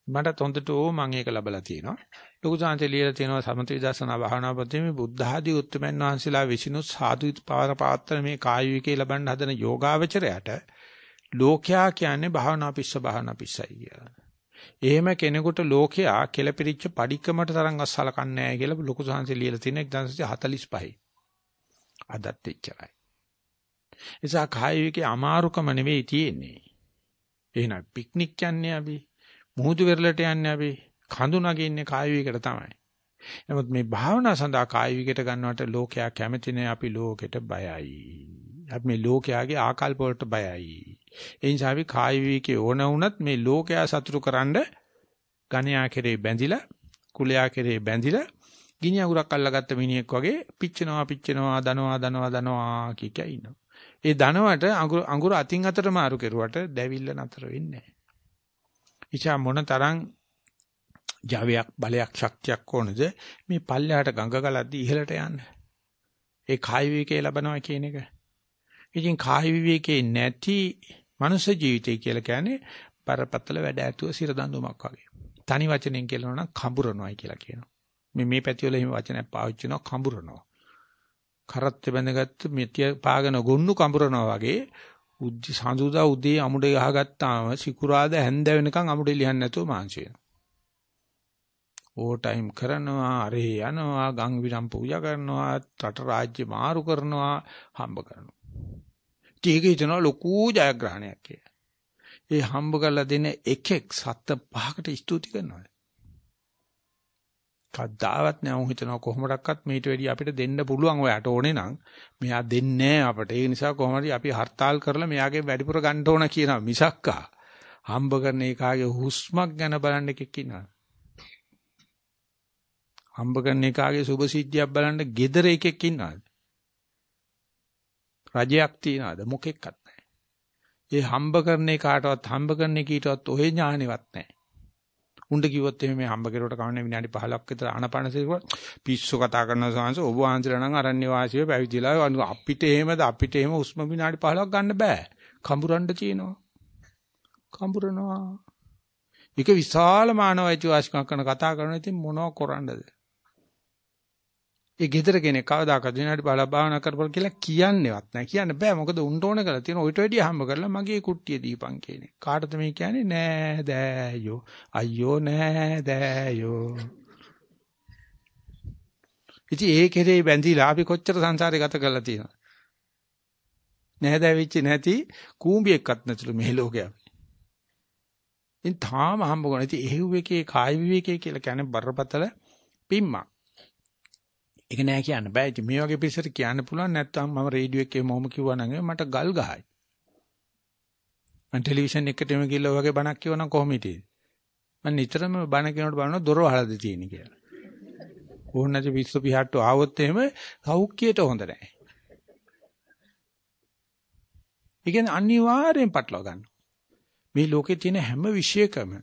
මට හොඳට ඕ මම ඒක ලබලා තියෙනවා. ලොකු සාන්තේ ලියලා තියෙනවා සමථ විදර්ශනා භාවනා පොතේ මේ බුද්ධ ආදී උත්තරමන් වහන්සේලා විසිනු සාදු පාර පාත්‍ර මේ කාය විවේකී ලබන්න හදන යෝගාවචරයට ලෝකයා කියන්නේ භාවනා පිස්ස භාවනා පිස්සයි කියලා. එහෙම කෙනෙකුට ලෝකයා කෙලපිරිච්ච padikkaමට තරම් අස්සලකන්නේ නැහැ කියලා ලොකු සාංශය ලියලා තියෙන 1945. අදත් එච්චරයි. එසා කායිකේ අමාරුකම නෙවෙයි තියෙන්නේ. එහෙනම් පික්නික් යන්නේ අපි, මුහුදු වෙරළට යන්නේ අපි, කඳු නගින්නේ කායිකයට තමයි. නමුත් මේ භාවනා සඳහා කායිකයට ගන්නවට ලෝකයා කැමති නැහැ අපි ලෝකෙට බයයි. අපි මේ ලෝකයාගේ ආකල්ප වලට බයයි. ඒ නිසා අපි කාය විවේකේ ඕන වුණත් මේ ලෝකයා සතුටු කරන්න ගණයා කෙරේ බැඳිලා කුලයා කෙරේ බැඳිලා ගිනි අඟුරක් අල්ලගත්ත මිනිහෙක් වගේ පිච්චෙනවා පිච්චෙනවා දනවා දනවා දනවා කිය කිය ඉන්නවා. ඒ දනවට අඟුර අඟුර අතින් අතට මාරු කෙරුවට දැවිල්ල නතර වෙන්නේ නැහැ. ඉච්ඡා මොන තරම් ජවයක් බලයක් ශක්තියක් ඕනද මේ පල්ලයට ගඟ ගලද්දී ඉහළට යන්න. ඒ කාය විවේකේ ලබනවා කියන එක. ඉතින් කාය විවේකේ නැති මනුෂ්‍ය ජීවිතය කියලා කියන්නේ බරපතල වැඩ ඇතුව සිර දඬුමක් වගේ. තනි වචනෙන් කියනවා නම් කඹරනවායි කියලා කියනවා. මේ මේ පැති වල එහෙම වචනයක් පාවිච්චි කරනවා කඹරනවා. කරත් බැඳගත්තු මෙතිය පාගෙන ගොන්නු කඹරනවා වගේ උද්දි සඳුදා උදේ අමුඩේ ගහගත්තාම සිකුරාද හැන්ද වෙනකන් අමුඩේ ලියන්න නැතුව මාංශය. ඕ ටයිම් කරනවා අරේ යනවා ගම් විරම් පූජා කරනවා රට රාජ්‍ය මාරු කරනවා හම්බ කරනවා. ඒක හිතනවා ලොකු ජයග්‍රහණයක් කියලා. ඒ හම්බ කරලා දෙන එකෙක් සත්ත පහකට ස්තුති කරනවා. කද්දාවත් නෑ උන් හිතනවා කොහොමඩක්වත් මේට වැඩි අපිට දෙන්න පුළුවන් ඔයාට ඕනේ නම් මෙයා දෙන්නේ අපට. ඒ නිසා කොහොමද අපි හර්තාල් කරලා මෙයාගේ වැඩිපුර ගන්න ඕන කියනවා මිසක්කා. හම්බ කරන එකාගේ හුස්මක් ගැන බලන්න එකෙක් ඉන්නවා. හම්බ කරන එකාගේ සුභ සිද්ධියක් බලන්න gedare එකෙක් ඉන්නවාද? රජයක් තියනවාද මොකෙක්වත් නැහැ. ඒ හම්බ කරන්නේ කාටවත් හම්බ කරන්නේ කීටවත් ඔහෙ ඥානෙවත් නැහැ. උණ්ඩ කිව්වොත් එහෙම මේ හම්බ කෙරුවට කවන්නේ විනාඩි 15ක් විතර ආනපනසේක පිස්සු කතා කරන සංස ඔබ වහන්සේලා නම් අරණ්‍ය වාසීව පැවිදිලා අපිට එහෙමද අපිට එහෙම උස්ම විනාඩි 15ක් ගන්න බෑ. කඹරන්න තියෙනවා. කඹරනවා. ඒක විශාල මානව අයිතිවාසිකම් කරන කතා කරන ඉතින් මොනව කරන්නද? ඒ gedara කෙනෙක් කවදාකවත් විනාඩි 15 භාවනා කරපළ කියලා කියන්නේවත් නැහැ. කියන්න බෑ. මොකද උන්ට ඕන කරලා තියෙන ඔයිට වැඩිය හම්බ කරලා මගේ කුට්ටිය දීපන් කියන්නේ. කාටද මේ කියන්නේ? නෑ දෑයෝ. අයියෝ නෑ දෑයෝ. ඉතින් ඒ කෙරේ බැඳිලා අපි කොච්චර සංසාරේ ගත කරලා තියෙනවද? නැහැදවිච්ච නැති කූඹියෙක්වත් නැතුළු මේ ලෝකයක්. ඉතින් තාම හම්බ කරන ඉතින් එහෙව් එකේ කාය විවේකයේ කියලා කියන්නේ බරපතල පිම්මක්. ඒක නෑ කියන්න බෑ. ඉතින් මේ වගේ පිළිසර කියන්න පුළුවන් නැත්නම් මම රේඩියෝ එකේ මොහොම කිව්වා නම් මට ගල් ගහයි. මම ටෙලිවිෂන් එකටම ගිහලා ඔයගේ බණක් කියවනම් කොහොම හිටියේ? මම නිතරම බණ කියනකොට බලනවා දොර වහලාද තියෙන්නේ කියලා. ඕන නැති පිස්සු පිහට්ටු ආවොත් එහෙම සෞඛ්‍යයට හොඳ නැහැ. ඒ කියන්නේ අනිවාර්යෙන් පටලවා ගන්න. මේ ලෝකේ තියෙන හැම විෂයකම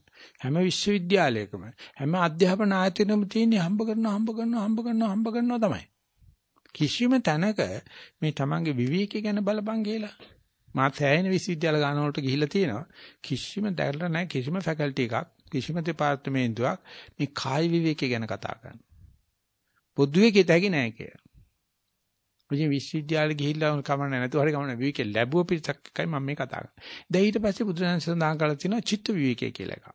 හැම විශ්වවිද්‍යාලයකම හැම අධ්‍යාපන ආයතනෙම තියෙන හම්බ කරනවා හම්බ කරනවා හම්බ කරනවා හම්බ කරනවා තමයි. කිසිම තැනක මේ තමන්ගේ විවේකී ගැන බලපං කියලා. මාත් සෑහෙන විශ්වවිද්‍යාල ගාන වලට ගිහිල්ලා තියෙනවා. කිසිම දැරලා නැහැ කිසිම ෆැකල්ටි එකක් කිසිම දෙපාර්තමේන්තුවක් මේ කායි විවේකී ගැන කතා කරන්නේ. පොදුවේ කිතැකි නැහැ කියලා. ඉතින් විශ්වවිද්‍යාලෙ ගිහිල්ලා කමන්න නැතුව හරි කමන්න විවේකේ ලැබුව පිටක් එකයි මම මේ කතා කරන්නේ. දැන් ඊට පස්සේ බුදුරජාණන් සඳහන් කරලා තියෙනවා චිත්ත විවේකය කියලා එකක්.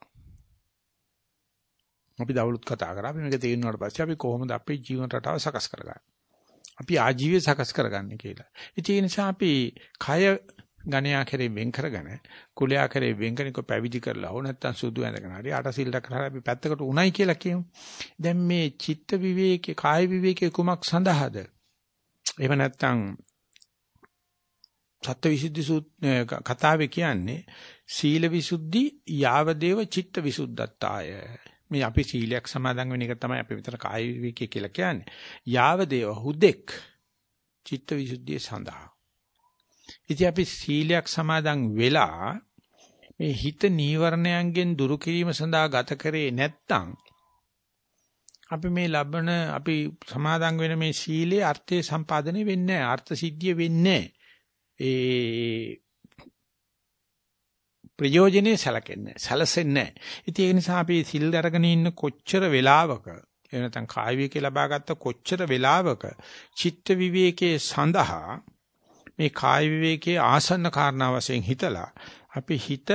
අපි දවලුත් කතා කරා. අපි මේක තේරුණාට පස්සේ අපි කොහොමද අපේ ජීවන රටාව සකස් කරගන්නේ? අපි ආජීවය සකස් කරගන්නේ කියලා. ඉතින් ඒ නිසා අපි කය ගණයා කරේ වෙන් කරගෙන කුලයා කරේ වෙන් කරනක පැවිදි කරලා හෝ නැත්තම් සුදු ඇඳගෙන හරි අට සිල් රැකලා අපි පැත්තකට උණයි කියලා කියමු. දැන් මේ චිත්ත විවේකේ කාය විවේකේ කුමක් සඳහාද? එහෙම නැත්තම් සත්‍යවිසුද්ධි කතාවේ කියන්නේ සීල විසුද්ධි යාවදේව චිත්ත විසුද්ධත්තාය. මේ අපි සීලයක් සමාදන් වෙන එක තමයි අපි විතර කාය විවේකී කියලා කියන්නේ. යාවදේව හුදෙක් චිත්ත විසුද්ධිය සඳහා. ඉතින් අපි සීලයක් සමාදන් වෙලා මේ හිත නීවරණයන්ගෙන් දුරු කිරීම සඳහා ගත කරේ නැත්නම් අපි මේ ලබන අපි සමාදන් වෙන මේ සීලේ අර්ථය සම්පාදනය වෙන්නේ නැහැ. අර්ථ සිද්ධිය වෙන්නේ ඒ ප්‍රයෝජනේ සැලකෙන්නේ සැලසෙන්නේ නැහැ. ඉතින් ඒ නිසා අපි සිල් අරගෙන ඉන්න කොච්චර වෙලාවක එහෙම නැත්නම් කාය විවේකේ ලබා ගත්ත කොච්චර වෙලාවක චිත්ත විවේකයේ සඳහා මේ කාය විවේකයේ ආසන්න කාරණා වශයෙන් හිතලා අපි හිත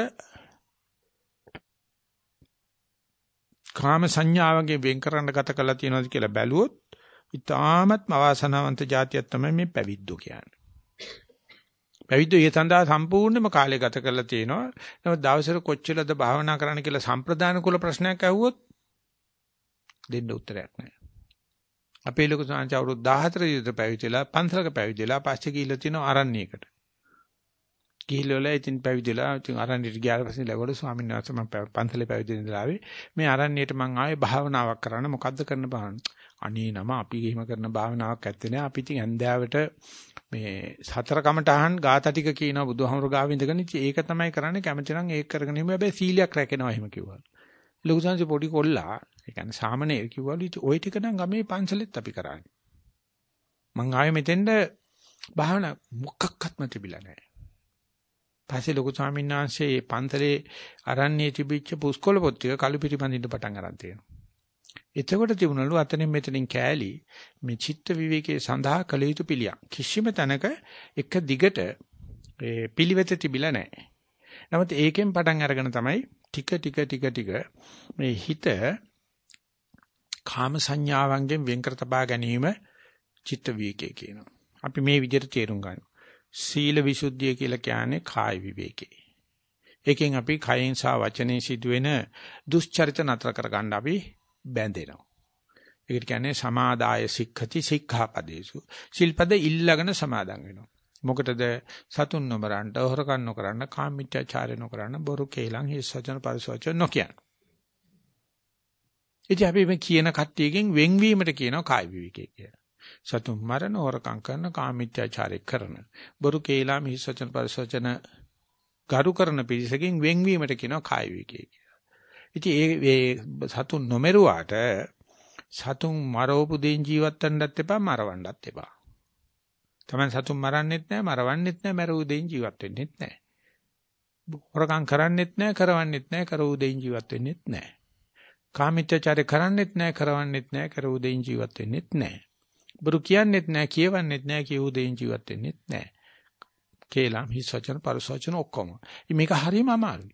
කාම සංඥාවගේ වෙන් කරන්න ගත කළා තියෙනවද කියලා බැලුවොත් ඉතාමත්ම අවාසනාවන්ත જાතියක් තමයි මේ පැවිද්දෝ කියන්නේ. පැවිද්දෝ ඒ සඳහා සම්පූර්ණයෙන්ම කාලය ගත කරලා තියෙනවා. නමුත් දවසට කොච්චරද භාවනා කරන්න කියලා සම්ප්‍රදාන කුල ප්‍රශ්නයක් අහුවොත් දෙන්න උත්තරයක් නැහැ. අපේ ලොකු සංච අවුරුදු 14 විතර පැවිදිලා පන්සලක පැවිදිලා පස්සේ ගිහිල්ලා තියෙනවා ආරණ්‍යයකට. ගිහිල්ලා ඉතින් පැවිදිලා ඉතින් ආරණ්‍යයට ගියාට පස්සේ ලැබවල ස්වාමීන් වහන්සේ මම පන්සලේ පැවිදි ඉඳලා ආවේ. මේ ආරණ්‍යයට මම ආවේ භාවනාවක් කරන්න මොකද්ද කරන්න බහන්න. අනේ නම අපි එහෙම කරන භාවනාවක් ඇත්තේ නෑ. අපි ඉතින් ඇන්දෑවට මේ සතර කමටහන් ගාථා ටික කියනවා බුදුහාමුදුරු ගාව ඉඳගෙන ඉතින් ඒක තමයි කරන්නේ කැමති නම් ඒක කරගෙන ඉමු. හැබැයි සීලයක් රැකෙනවා එහෙම කිව්වා. ලොකු සංසි පොඩි කොල්ලා ඒ කියන්නේ සාමණේර කිව්වලු ඉතින් ওই ටික නම් ගමේ පන්සලෙත් අපි කරන්නේ. මං ආයේ මෙතෙන්ද භාවනා මොකක්වත්ම තිබිලා නැහැ. පස්සේ ලොකු ස්වාමීන් වහන්සේ පන්සලේ අරන්නේ තිබිච්ච පුස්කොළ පොත් ටික කළු පිටිපන්දින්න පටන් ගන්න තියෙනවා. එතකොට තිබුණලු අතනින් මෙතනින් කෑලි මේ චිත්ත විවේකයේ සඳහා කළ යුතු පිළියක්. කිසිම තැනක එක දිගට ඒ පිළිවෙත තිබිලා නැහැ. නමුත් ඒකෙන් පටන් අරගෙන තමයි ටික ටික ටික ටික මේ හිත කාම සංඥාවන්ගෙන් වෙන් කර තබා ගැනීම චිත්ත විවේකයේ කියනවා. අපි මේ විදිහට තේරුම් ගන්නවා. සීල විසුද්ධිය කියලා කියන්නේ කාය විවේකේ. ඒකෙන් අපි කයෙන් සහ වචනේ සිදුවෙන දුෂ්චරිත නතර කරගන්න අපි බැඳෙනවා. ඒකට කියන්නේ සමාදාය සික්ඛති සික්ඛාපදේසු. සිල්පද ඉල්ලගෙන සමාදන් වෙනවා. මොකටද සතුන් නොමරන්න, හොරකම් නොකරන්න, කාමීත්‍යාචාරය නොකරන්න, බොරු කේලම් හිස් වචන පරිසවචන නොකියන්න. ඉතින් අපි මේ කියන කට්ටියකින් වෙන්වීමට කියනවා කාය විවිකේ කියලා. සතුන් මරණ, හොරකම් කරන, කාමීත්‍යාචාරය කරන, බොරු කේලම් හිස් වචන පරිසවචන ගරු කරන පිරිසකින් වෙන්වීමට කියනවා කාය විවිකේ කියලා. ඉතින් ඒ සතුන් නොමරුවාට සතුන් මරවපු දෙයින් ජීවත් වෙන්නත් එපා, මරවන්නත් එපා. Taman සතුන් මරන්නෙත් නැහැ, මරවන්නෙත් නැහැ, මරව දෙයින් ජීවත් වෙන්නෙත් නැහැ. හොරකම් කරන්නෙත් නැහැ, කරවන්නෙත් නැහැ, කරව දෙයින් ජීවත් වෙන්නෙත් නැහැ. කාමීත්‍යචාරය කරන්නෙත් නැහැ, කරවන්නෙත් නැහැ, කරව දෙයින් ජීවත් වෙන්නෙත් නැහැ. බරු කියන්නෙත් නැහැ, කියවන්නෙත් නැහැ, කියව දෙයින් ජීවත් වෙන්නෙත් නැහැ. කේලම් හිස් වචන පරස වචන ඔක්කොම. මේක හරියම අමාරුයි.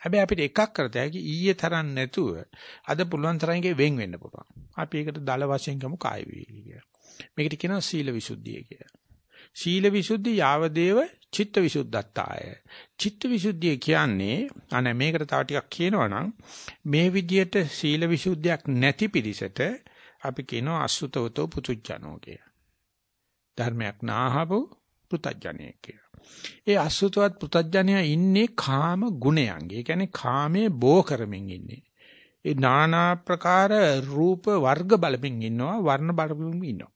හැබැයි අපිට එකක් කරත හැකි ඊයේ තරම් නැතුව අද පුළුවන් තරම් වෙන් වෙන්න පුළුවන්. අපි ඒකට දල වශයෙන් ගමු කාය වේගය කියලා. මේකට කියනවා සීල විසුද්ධිය කියලා. සීල විසුද්ධි යාවදේව චිත්ත විසුද්ධත්තාය. චිත්ත විසුද්ධිය කියන්නේ අනේ මේකට තව ටිකක් කියනවනම් මේ විදියට සීල විසුද්ධියක් නැති පිරිසට අපි කියනවා අසුතවතෝ පුතුජනෝ කිය. ධර්මයක් නාහපු පුතජනේ කිය. ඒ අසුතවත් පුතජනයා ඉන්නේ කාම ගුණයන්ගේ. ඒ කියන්නේ කාමයේ බෝ කරමින් ඉන්නේ. ඒ নানা ප්‍රකාර රූප වර්ග බලමින් ඉන්නවා වර්ණ බලමින් ඉන්නවා.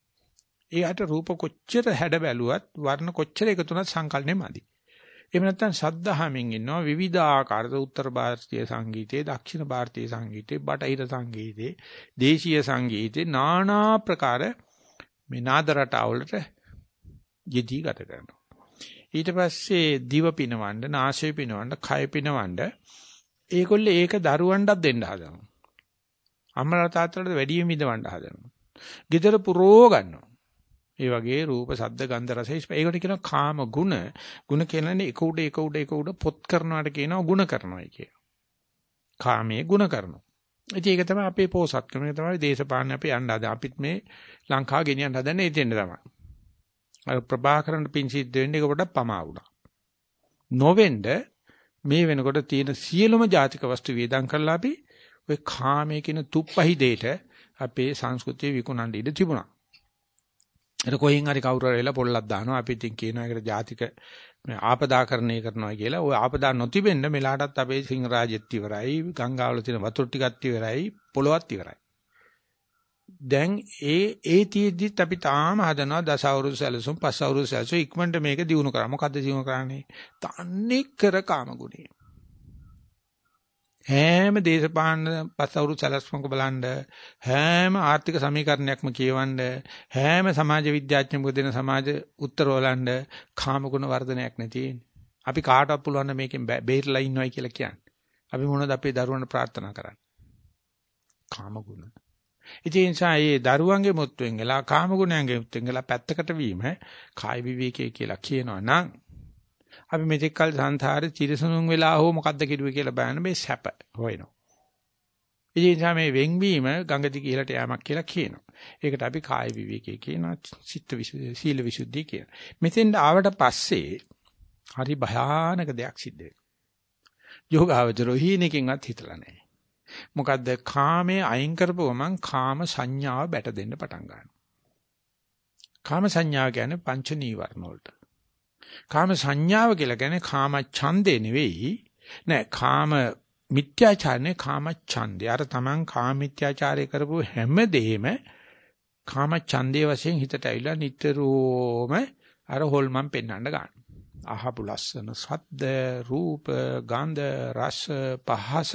ඒකට රූප කොච්චර හැඩ බැලුවත් වර්ණ කොච්චර එකතු වුණත් සංකල්පනේ මදි. එහෙම නැත්නම් සද්ධාහමින් ඉන්නවා විවිධාකාර උත්තර ಭಾರತೀಯ සංගීතයේ දක්ෂිණ ಭಾರತೀಯ සංගීතයේ බටහිර සංගීතයේ දේශීය සංගීතයේ নানা ප්‍රකාර මේ නාද රටාවලට යෙදී ගත කරනවා. ඊට පස්සේ දිව පිනවන්න, නාසය පිනවන්න, කය පිනවන්න ඒගොල්ලෝ ඒක දරුවන්ටත් දෙන්න හදනවා. අම්මලා තාත්තලාට වැඩිම මිදවන්න හදනවා. ගෙදර පුරෝ ගන්නවා. ඒ වගේ රූප, ශබ්ද, ගන්ධ, රස, ස්පර්ශ ඒකට කියනවා කාම ගුණ. ගුණ කියන්නේ එක උඩ එක උඩ එක උඩ පොත් කරනවාට කියනවා ගුණ කරනවායි කිය. කාමයේ ගුණ කරනවා. ඉතින් ඒක තමයි අපේ පෝසත්කම. ඒක තමයි දේශපාලන අපි යන්න හදන. අපිත් මේ ලංකාව ගෙනියන්න හදන්නේ එතෙන්ද තමයි. අර ප්‍රභාකරන් පින් සිද්ධ වෙන්නේ ඒක පොඩක් පමා වුණා. නොවෙන්න මේ වෙනකොට තියෙන සියලුම ජාතික වස්තු වේදම් කරලා අපි ඔය කාමයේ කියන තුප්පහි දෙයට අපේ සංස්කෘතිය විකුණන්න ඉඩ තිබුණා. ඒක කොහෙන් හරි කවුරු හරි වෙලා පොල්ලක් දානවා. අපි ඉතින් කියනවා ඒකට ජාතික ආපදාකරණය කරනවා කියලා. ওই ආපදා නොතිබෙන්න මෙලාටත් අපේ සිංහ රාජ්‍යත් ඉවරයි. ගංගාවල තියෙන වතුර ටිකත් ඉවරයි. පොළොවත් ඉවරයි. දැන් ඒ ඒ තියෙද්දිත් අපි තාම හදනවා දස අවුරුදු සැලසුම් පස් අවුරුදු සැලසුම් ඉක්මනට මේක දිනු කරා. මොකද්ද දිනු කරන්නේ? තන්නේ කර කාම ගුණේ. හැම දේශපාලන පස්වරු සැලැස්මක බලන්න හැම ආර්ථික සමීකරණයක්ම කියවන්න හැම සමාජ විද්‍යාඥයෙකු දෙන සමාජ උත්තර වලන්න කාමගුණ වර්ධනයක් නැති අපි කාටවත් පුළුවන් මේකෙන් බේරලා ඉන්නවයි කියලා කියන්නේ. අපි මොනවද අපේ දරුවන්ට ප්‍රාර්ථනා කරන්නේ? කාමගුණ. ඉතින් ඒ දරුවන්ගේ මුත්වෙන් ගලා කාමගුණයන්ගේ මුත්වෙන් ගලා පැත්තකට වීම කායි විවේකයේ කියලා කියනවා නම් අපි මෙතෙක් කල සංසාරේ චිරසනුන් වෙලා හෝ මොකද්ද කිව්වේ කියලා බලන්න මේ සැප හොයනවා. ඉතින් මේ වෙන්වීම ගඟදි කියලාට යamak කියලා කියනවා. ඒකට අපි කාය විවේකයේ කියනවා චිත්ත විසුද්ධි සීල විසුද්ධි කියනවා. මෙතෙන් ආවට පස්සේ හරි භයානක දෙයක් සිද්ධ වෙනවා. යෝගාවචරෝ හීනකින්වත් හිතලා නැහැ. මොකද්ද කාමයේ අයින් කරපුවම කාම සංඥාව බැට දෙන්න පටන් ගන්නවා. කාම සංඥාව කියන්නේ පංච නීවරණ වලට. කාම සංඥාව කියලා කියන්නේ කාම ඡන්දේ නෙවෙයි. නෑ කාම මිත්‍යාචාරනේ කාම ඡන්දේ. අර Taman කාම මිත්‍යාචාරය කරපු හැම දෙෙම කාම ඡන්දේ වශයෙන් හිතට ඇවිල්ලා නිතරම අර හොල්මන් පෙන්වන්න ගන්න. අහපු ලස්සන සද්ද, රූප, ගන්ධ, රස, පහස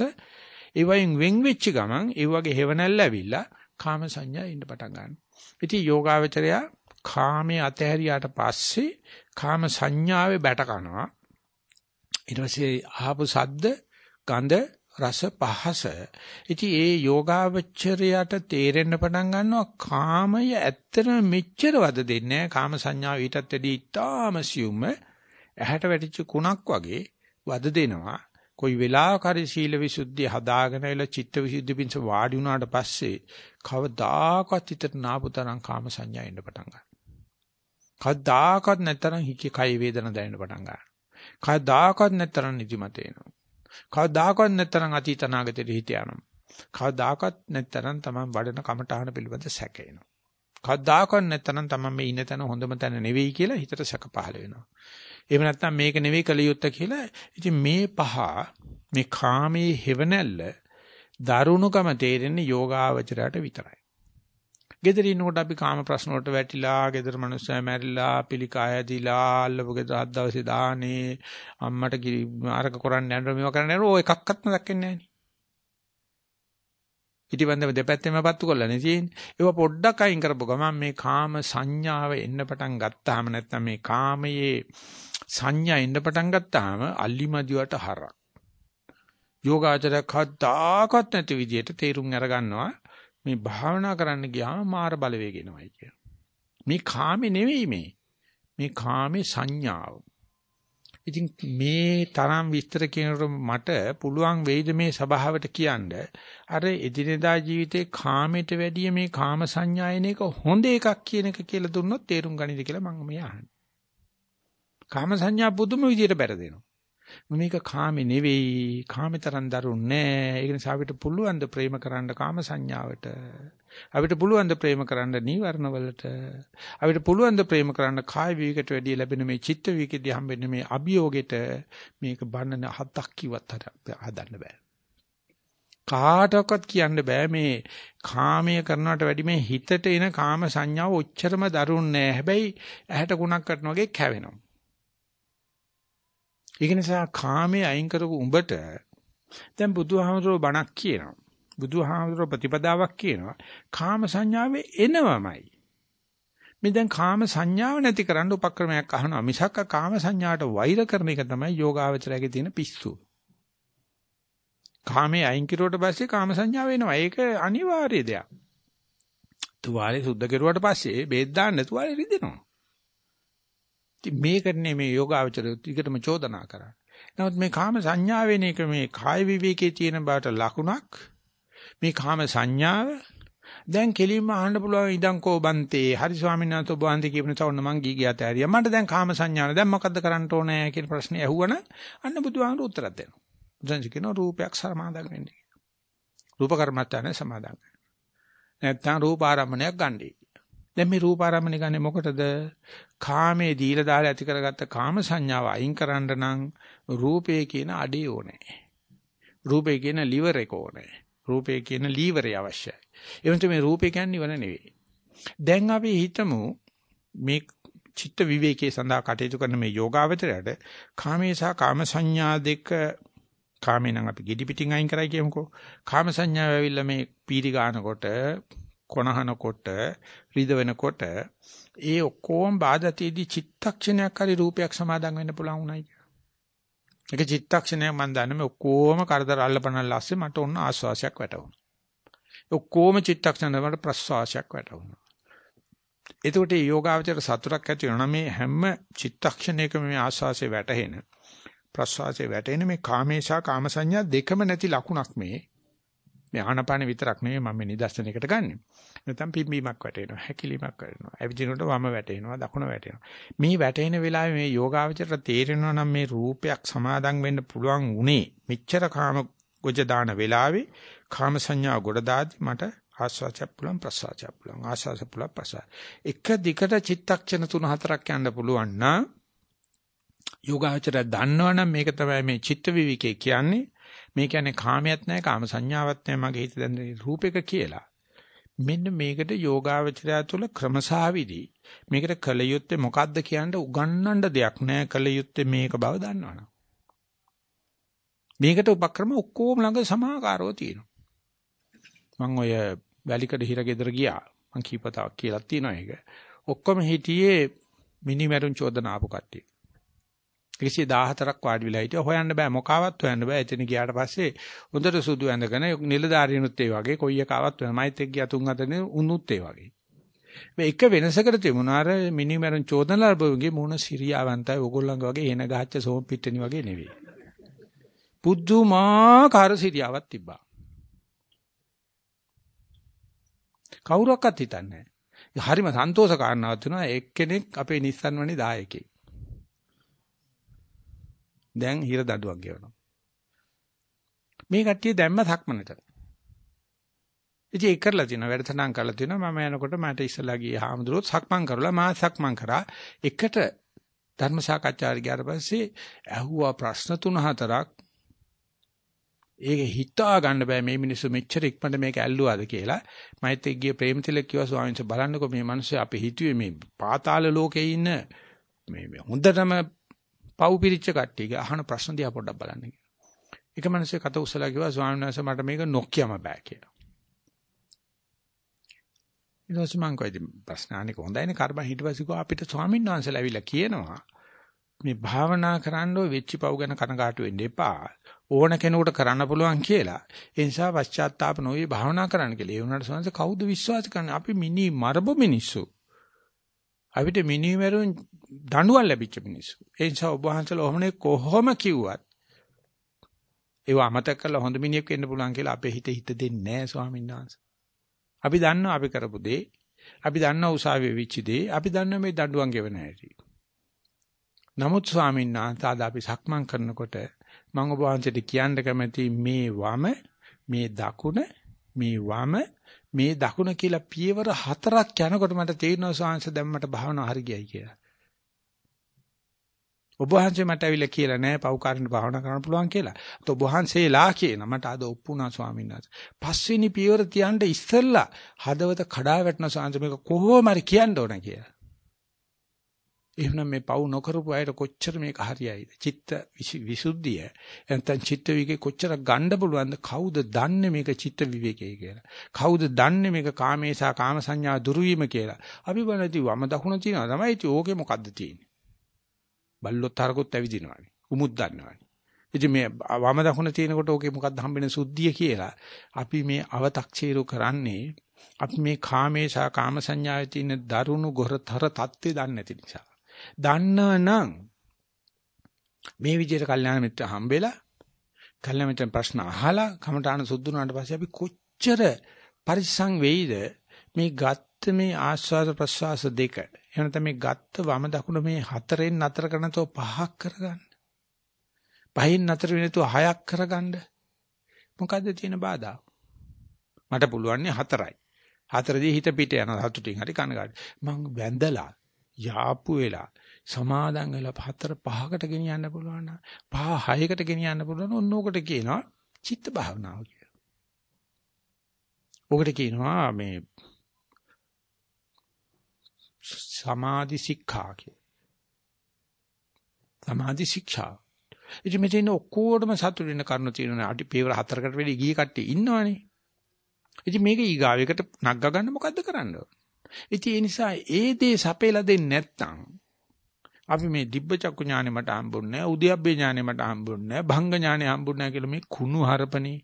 ඒ වයින් වෙන් වෙච්ච ගමන් ඒ වගේ හේවණල්ල ඇවිල්ලා කාම සංඥා ඉන්න පටන් ගන්නවා. ඉතින් යෝගාවචරයා කාමයේ අතහැරියාට පස්සේ කාම සංඥාවේ බැට කනවා. ඊට පස්සේ ආපු සද්ද, ගඳ, රස, පහස. ඉතින් ඒ යෝගාවචරයට තේරෙන්න පටන් ගන්නවා කාමය ඇත්තටම මෙච්චර වද දෙන්නේ කාම සංඥාව ඊටත් වැඩි ඉතාම සියුම් ඇහැට වැටිච්ච කුණක් වගේ වද දෙනවා. කොයි වෙලාවක හරි සීල විසුද්ධිය හදාගෙන ඉල චිත්ත විසුද්ධි පිණිස වාඩි වුණාට පස්සේ කවදාකවත් හිතට නාපුතරම් කාම සංඥා එන්න පටන් ගන්නවා. කවදාකවත් නැතරම් හිකේ කය වේදන දැනෙන්න පටන් ගන්නවා. කවදාකවත් නැතරම් නිදිමත එනවා. කවදාකවත් නැතරම් අතීත අනාගතෙට හිත යනවා. කවදාකවත් නැතරම් තමන් වඩන කමඨාන පිළිබඳ සැක එනවා. කවදාකවත් නැතරම් තමන් මේ ඉන්න තැන හොඳම තැන නෙවෙයි කියලා හිතට සැක පහළ වෙනවා. එහෙම නැත්නම් මේක නෙවෙයි කලියුත්ත කියලා. ඉතින් මේ පහ මේ කාමයේ හේවණල්ල දරුණුකම තේරෙන්නේ යෝගාවචරයට විතරයි. ගෙදර ඉන්නකොට අපි කාම ප්‍රශ්න වලට වැටිලා, ගෙදර මිනිස්සු මැරිලා, පිළිකාය දීලා, අල්ලපු ගෙදර හත් දවසේ දානේ, අම්මට අරක කරන්න යනවා මේවා කරන්න යනවා ඔය එකක්වත්ම දැක්කන්නේ නැහැ නේ. ඉටිබන්දම දෙපැත්තෙම පත්තු කරලානේ තියෙන්නේ. ඒක පොඩ්ඩක් අයින් කරපුව ගමන් මේ කාම සංඥාව එන්න පටන් ගත්තාම නැත්නම් මේ කාමයේ සංඥා එන්න පටන් ගත්තාම අල්ලිමදිවට හරක්. යෝගාචරයක් හදාකත් නැති විදියට තේරුම් අරගන්නවා මේ භාවනා කරන්න ගියාම මාර බලවේග එනවයි කිය. මේ කාමේ නෙවෙයි මේ. මේ කාමේ සංඥාව. ඉතින් මේ තරම් විස්තර කියනකොට මට පුළුවන් වෙයිද මේ සභාවට කියන්න අර එදිනෙදා ජීවිතේ කාමයට වැඩිය මේ කාම සංඥායන එක හොඳ එකක් කියන එක කියලා දුන්නොත් තේරුම් ගනිද කියලා මම මේ අහන්නේ. කාම සංඥා පුදුම විදියට බැරදෙනවා. මේක කාමේ නෙවෙයි කාමේ තරම් දරුන්නේ නෑ. ඒක නිසා අපිට පුළුවන් ද ප්‍රේම කරන්න කාම සංඥාවට? අපිට පුළුවන් ද ප්‍රේම කරන්න නීවරණ වලට? අපිට පුළුවන් ද ප්‍රේම කරන්න කාය විවිකට වැඩිය ලැබෙන මේ චිත්ත විවිකදී හම්බෙන්න මේ අභියෝගෙට මේක බන්නන හතක් කිව්වත් හදන්න බෑ. කාටවත් කියන්න බෑ මේ කාමය කරනවට වැඩි මේ හිතට එන කාම සංඥාව ඔච්චරම දරුන්නේ නැහැ. හැබැයි ඇහැට කුණක් කරන වගේ කැවෙනවා. ඒක නිසා කාමයේ අයින් කරපු උඹට දැන් බුදුහාමුදුරුවෝ බණක් කියනවා. බුදුහාමුදුරුවෝ ප්‍රතිපදාවක් කියනවා. කාම සංඥාවේ එනවමයි. මේ දැන් කාම සංඥාව නැති කරන්න උපක්‍රමයක් අහනවා. මිසක් කාම සංඥාට වෛර කරන එක තමයි යෝගාවචරයේ තියෙන පිස්සු. කාමයේ අයින් කිරුවට පස්සේ කාම සංඥාව එනවා. ඒක අනිවාර්ය දෙයක්. තුවාලේ සුද්ධ කෙරුවට පස්සේ බේත් දාන්න තුවාලේ රිදෙනවා. ඉතින් මේකනේ මේ යෝගාවචරය ටිකටම චෝදනා කරන්නේ. නමුත් මේ කාම සංඥා වෙන එක මේ කාය විවේකයේ තියෙන බාට ලකුණක්. මේ කාම සංඥාව දැන් කෙලින්ම අහන්න පුළුවන් ඉදන් කෝ බන්තේ හරි ස්වාමීන් වහන්සේ ඔබ වහන්සේ කියපු නිසා ඔන්න මං ගී ගියත් ඇරියා. මට දැන් කාම සංඥාන දැන් මොකද්ද කරන්න ඕනේ කියන ප්‍රශ්නේ ඇහුවන අන්න බුදුහාමුදුරු උත්තරයක් දෙනවා. බුදුන් කියනවා රූපයක් සමාදන් වෙන්න කියලා. රූප කර්මත්තානේ සමාදන් වෙන්න. නැත්තම් රූප ආරම්මණයක් ගන්නයි. දැන් මේ රූපාරම්මණය ගන්නේ මොකටද? කාමයේ දීලා දාලා ඇති කරගත්ත කාම සංඥාව අයින් කරන්න නම් රූපේ කියන අඩේ ඕනේ. රූපේ කියන liver එක ඕනේ. රූපේ කියන liver අවශ්‍යයි. එවන්ට මේ රූපේ කියන්නේ වන නෙවෙයි. දැන් අපි හිතමු මේ චිත්ත විවේකයේ සඳහා කටයුතු කරන මේ යෝගාවචරයට කාමේ සහ කාම සංඥා දෙක කාමේ නම් අපි gedi pitin අයින් කරයි කියමුකෝ. කාම සංඥාව ඇවිල්ලා මේ පීරි ගන්නකොට කොනහනකොට රිදවෙනකොට ඒ ඔක්කොම බාධාතියදී චිත්තක්ෂණයක් හරි රූපයක් සමාදන් වෙන්න පුළුවන් උනායි කියලා. ඒක චිත්තක්ෂණයක් මම දන්නේ මේ ඔක්කොම කරදර අල්ලපනල් ලස්සේ මට ඔන්න ආස්වාසයක් වැටුණා. ඔක්කොම චිත්තක්ෂණ වල ප්‍රස්වාසයක් වැටුණා. එතකොට මේ යෝගාවචර සතුටක් ඇති වෙනවා මේ හැම චිත්තක්ෂණයකම මේ ආස්වාසේ වැටෙන ප්‍රස්වාසේ වැටෙන මේ කාමේශා කාමසඤ්ඤා දෙකම නැති ලකුණක් මේ මේ ආනපාන විතරක් නෙවෙයි මම මේ නිදර්ශනයකට ගන්නෙ. නැත්නම් පිම්බීමක් වැටෙනවා, හැකිලීමක් වැටෙනවා. ඇවිදිනකොට වම වැටෙනවා, දකුණ වැටෙනවා. මේ වැටෙන වෙලාවේ මේ යෝගාවචරයට තේරෙනවා නම් මේ රූපයක් සමාදන් වෙන්න පුළුවන් උනේ මෙච්චර කාම ගොජ දාන වෙලාවේ කාම සංඥා ගොඩ දාද්දි මට ආස්වාචය පුළුවන් ප්‍රසවාචය පුළුවන් ආස්වාස පුළුවන් ප්‍රසවාස. එක දිගට චිත්තක්ෂණ තුන හතරක් යන්න පුළුවන් නම් යෝගාචරය දන්නවනම් මේක තමයි මේ චිත්ත විවිකේ කියන්නේ මේ කියන්නේ කාමයක් නැහැ කාම සංඥාවක් නැහැ මගේ හිත දැන් රූපයක කියලා. මෙන්න මේකට යෝගාවචරය තුළ ක්‍රමසාවිදි මේකට කල යුත්තේ මොකද්ද කියන්න උගන්වන්න දෙයක් නැහැ කල යුත්තේ මේක බව දන්නවනම්. මේකට උපක්‍රම ඔක්කොම ළඟ සමාකාරව තියෙනවා. මම ඔය වැලිකඩ හිරගෙදර ගියා. මං කීපතාවක් කියලා තියෙනවා ඒක. ඔක්කොම හිටියේ මිනිමරුන් චෝදන ආපු කට්ටිය. 114ක් වාඩි වෙලා හිටියා. හොයන්න බෑ මොකාවත් හොයන්න බෑ. එතන ගියාට පස්සේ හොඳට සුදු ඇඳගෙන නිලධාරියනුත් ඒ වගේ කොයි එකාවත් වෙන මයිත් එක්ක ගියා තුන් හතරනේ උනුත් ඒ වගේ. මේ එක වෙනසකට තිබුණා. අර මිනිමරන් චෝදන ලැබුවගේ මූණ සිරියාවන්තයි ඕගොල්ලන්ගේ වගේ එන ගහච්ච සෝම් පිට්ටනි වගේ නෙවෙයි. පුදුමාකාර සිරියාවක් තිබ්බා. කවුරක්වත් හිතන්නේ නැහැ. හරිම සන්තෝෂ කාරණාවක් තුනවා එක්කෙනෙක් අපේ නිස්සන් වනේ දායකයෙක්. දැන් හිර දඬුවම් ගෙවනවා. මේ කට්ටිය දැම්ම සක්මනට. ඉතින් ඒක කරලා තිනවා වැඩසටහන් කරලා තිනවා මම යනකොට මට ඉස්සලා ගියේ හාමුදුරුවෝ සක්මන් කරලා මා සක්මන් කරා එකට ධර්ම සාකච්ඡාවට ගියාට පස්සේ ඇහුවා ප්‍රශ්න තුන හතරක් ඒක හිතා ගන්න බෑ මේ මිනිස්සු මෙච්චර ඉක්මනට මේක ඇල්ලුවාද කියලා මයිත් එක්ක ගිය ප්‍රේමතිලක් කිව්වා ස්වාමීන් වහන්සේ බලන්නකෝ මේ මිනිස්සු අපි හිතුවේ මේ පාතාල ලෝකේ ඉන්න මේ හොඳටම පව් පිරිච්ච කට්ටියගේ අහන ප්‍රශ්න දිහා පොඩ්ඩක් බලන්න කියලා. එක මිනිස්සේ කත උස්සලා කිව්වා ස්වාමීන් වහන්සේ මට මේක නොකියම බෑ කියලා. ඊට පස්සේ මං කොයිද ප්‍රශ්න අහන්නේ කොහොඳයිනේ කර්ම හිටපස්සේ කෝ අපිට ස්වාමීන් වහන්සේලා ඇවිල්ලා කියනවා මේ භාවනා කරන්න ඔය වෙච්ච පව් ගැන කනගාටු වෙන්න එපා. ඕන කෙනෙකුට කරන්න පුළුවන් කියලා. ඒ නිසා පශ්චාත්තාප නොවේ භාවනා කරන්න කියලා. ඒ වුණාට සංස කවුද විශ්වාස කරන්නේ? අපි මිනි මරබ මිනිස්සු. අපිට මිනිමරුන් දඬුවම් ලැබිච්ච මිනිස්සු. ඒ නිසා ඔබ වහන්සේලා ඔහොමනේ කොහොම කිව්වත් ඒව අමතක කරලා හොඳ මිනිහෙක් වෙන්න පුළුවන් කියලා අපේ හිත හිත දෙන්නේ නැහැ ස්වාමීන් වහන්සේ. අපි දන්නවා අපි කරපු දේ. අපි දන්නවා උසාවියේ විචි දේ. අපි දන්නවා මේ දඬුවම් ගෙවන හැටි. නමුත් ස්වාමීන් වහන්සේ ආද අපි සක්මන් කරනකොට මම ඔබ වහන්සේට කියන්න කැමති මේ වම මේ දකුණ මේ වම මේ දකුණ කියලා පියවර හතරක් යනකොට මට තේරෙනවා ස්වාංශ දැම්මට භාවනාව හරි ගියයි කියලා. ඔබ වහන්සේ මට ඇවිල්ලා කියලා නෑ පව්කාරණ භාවනා කරන්න පුළුවන් කියලා. ඔබ වහන්සේලා කියන මට අද ඔප්පුණා ස්වාමීන් වහන්සේ. පස්වෙනි පියවර තියන්න ඉස්සෙල්ලා හදවත කඩා වැටෙන ස්වාංශ මේක කොහොම හරි කියන්න ඕන කියලා. එහෙනම් මේ පව් නොකරපු අයට කොච්චර මේක හරියයිද? චිත්ත විසුද්ධිය. නැත්නම් චිත්ත විවේකේ කොච්චර ගන්න පුළුවන්ද? කවුද දන්නේ මේක චිත්ත විවේකේ කියලා? කවුද දන්නේ මේක කාමේසා කාම සංඥා දුරු වීම කියලා? අපි බලද්දි වම දකුණ තියනවා තමයි. ඉතින් ඕකේ මොකද්ද තියෙන්නේ? බල්ලොත් තරකොත් ඇවිදිනවානේ. උමුත් දන්නවානේ. ඉතින් මේ වම දකුණ තියෙනකොට ඕකේ මොකද්ද හම්බෙන සුද්ධිය කියලා අපි මේ අව탁චීරු කරන්නේ අපි මේ කාමේසා කාම සංඥාවේ තියෙන දරුණු ගොරතර தත්ත්වය දන්නේ නැති නිසා. දන්නවනම් මේ විදිහට කල්යාණ මිත්‍ර හම්බෙලා කල්යාණ මිත්‍රන් ප්‍රශ්න අහලා කමඨාන සුද්ධ වුණාට පස්සේ අපි කොච්චර පරිස්සම් වෙයිද මේ ගත්ත මේ ආස්වාද ප්‍රසවාස දෙක එහෙනම් තමයි ගත්ත වම දකුණ මේ හතරෙන් නතර කරනතෝ පහක් කරගන්න. පහෙන් නතර වෙනතෝ හයක් කරගන්න. මොකද්ද තියෙන බාධා? මට පුළුවන් හතරයි. හතරදී හිත පිට යන සතුටින් හරි කනගාටු. මං වැඳලා යාපු වෙලා සමාදන් වෙලා හතර පහකට ගෙනියන්න පුළුවන් නම් පහ හයකට ගෙනියන්න පුළුවන් ඕනෝකට කියනවා චිත්ත භාවනාව කියලා. ඔකට කියනවා මේ සමාධි ශික්ෂා කිය. සමාධි ශික්ෂා. ඉතින් මෙතන ඔක්කොටම සතුටු වෙන කරුණු තියෙනවා. අටි පේවර හතරකට වැඩි ගිය කට්ටිය ඉන්නවනේ. ඉතින් මේක ඊගාවෙකට නග්ග ගන්න මොකද්ද කරන්න ඕන? ඉතින් ඒ නිසා ඒ දේ සපේලා දෙන්නේ නැත්නම් අපි මේ දිබ්බ චක්කු ඥානෙ මට හම්බුන්නේ නැහැ, උද්‍යප්පේ ඥානෙ මට හම්බුන්නේ නැහැ, භංග ඥානෙ හම්බුන්නේ නැහැ කියලා මේ කුණු හරපනේ.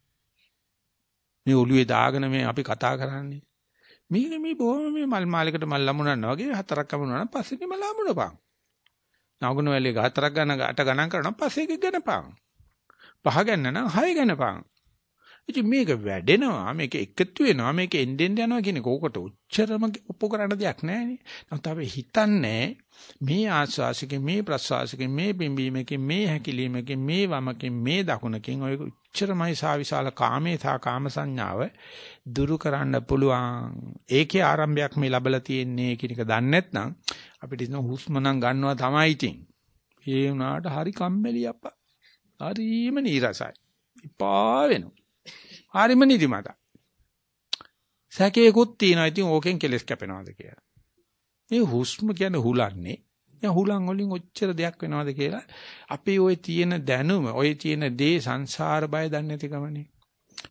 මේ ඔළුවේ දාගෙන මේ අපි කතා කරන්නේ. මේක මේ බොහොම මේ මල් මාලයකට මල් ලැබුණා වගේ හතරක් ලැබුණා නම් පස්සේ මල් ලැබුණපන්. නවගුණ වැලිය හතරක් ගන්න අට ගණන් කරනවා පස්සේ එක ගණපන්. පහ ගන්න නම් හය ගණපන්. ඉතින් මේක වැඩෙනවා මේක එකතු වෙනවා මේක එන්ඩෙන් යනවා කියන කෝකට උච්චරම ඔප්පු කරන්න දෙයක් නැහැ නේ. නැත්නම් අපි හිතන්නේ මේ ආස්වාසිකේ මේ ප්‍රස්වාසිකේ මේ බිම්බීමකින් මේ හැකිලීමකින් මේ වමකින් මේ දකුණකින් ඔය උච්චරමයි සාවිශාල කාමේ සා කාම සංඥාව දුරු කරන්න පුළුවන්. ඒකේ ආරම්භයක් මේ ලැබලා තියෙන්නේ කියන එක දන්නේ නැත්නම් අපිට ඉතින් හුස්ම නම් ගන්නවා තමයි ඉතින්. ඒ වුණාට හරි කම්මැලි අප්පා. හරිම නීරසයි. ඉපා වෙනවා. හරිම නිදිමත. සැකේකුත් තියෙනවා. ඉතින් ඕකෙන් කෙලස් කැපෙනවද කියලා. මේ හුස්ම කියන්නේ හුලන්නේ. දැන් හුලං වලින් ඔච්චර දෙයක් වෙනවද කියලා අපි ওই තියෙන දැනුම, ওই තියෙන දේ සංසාර බය දන්නේ නැතිකමනේ.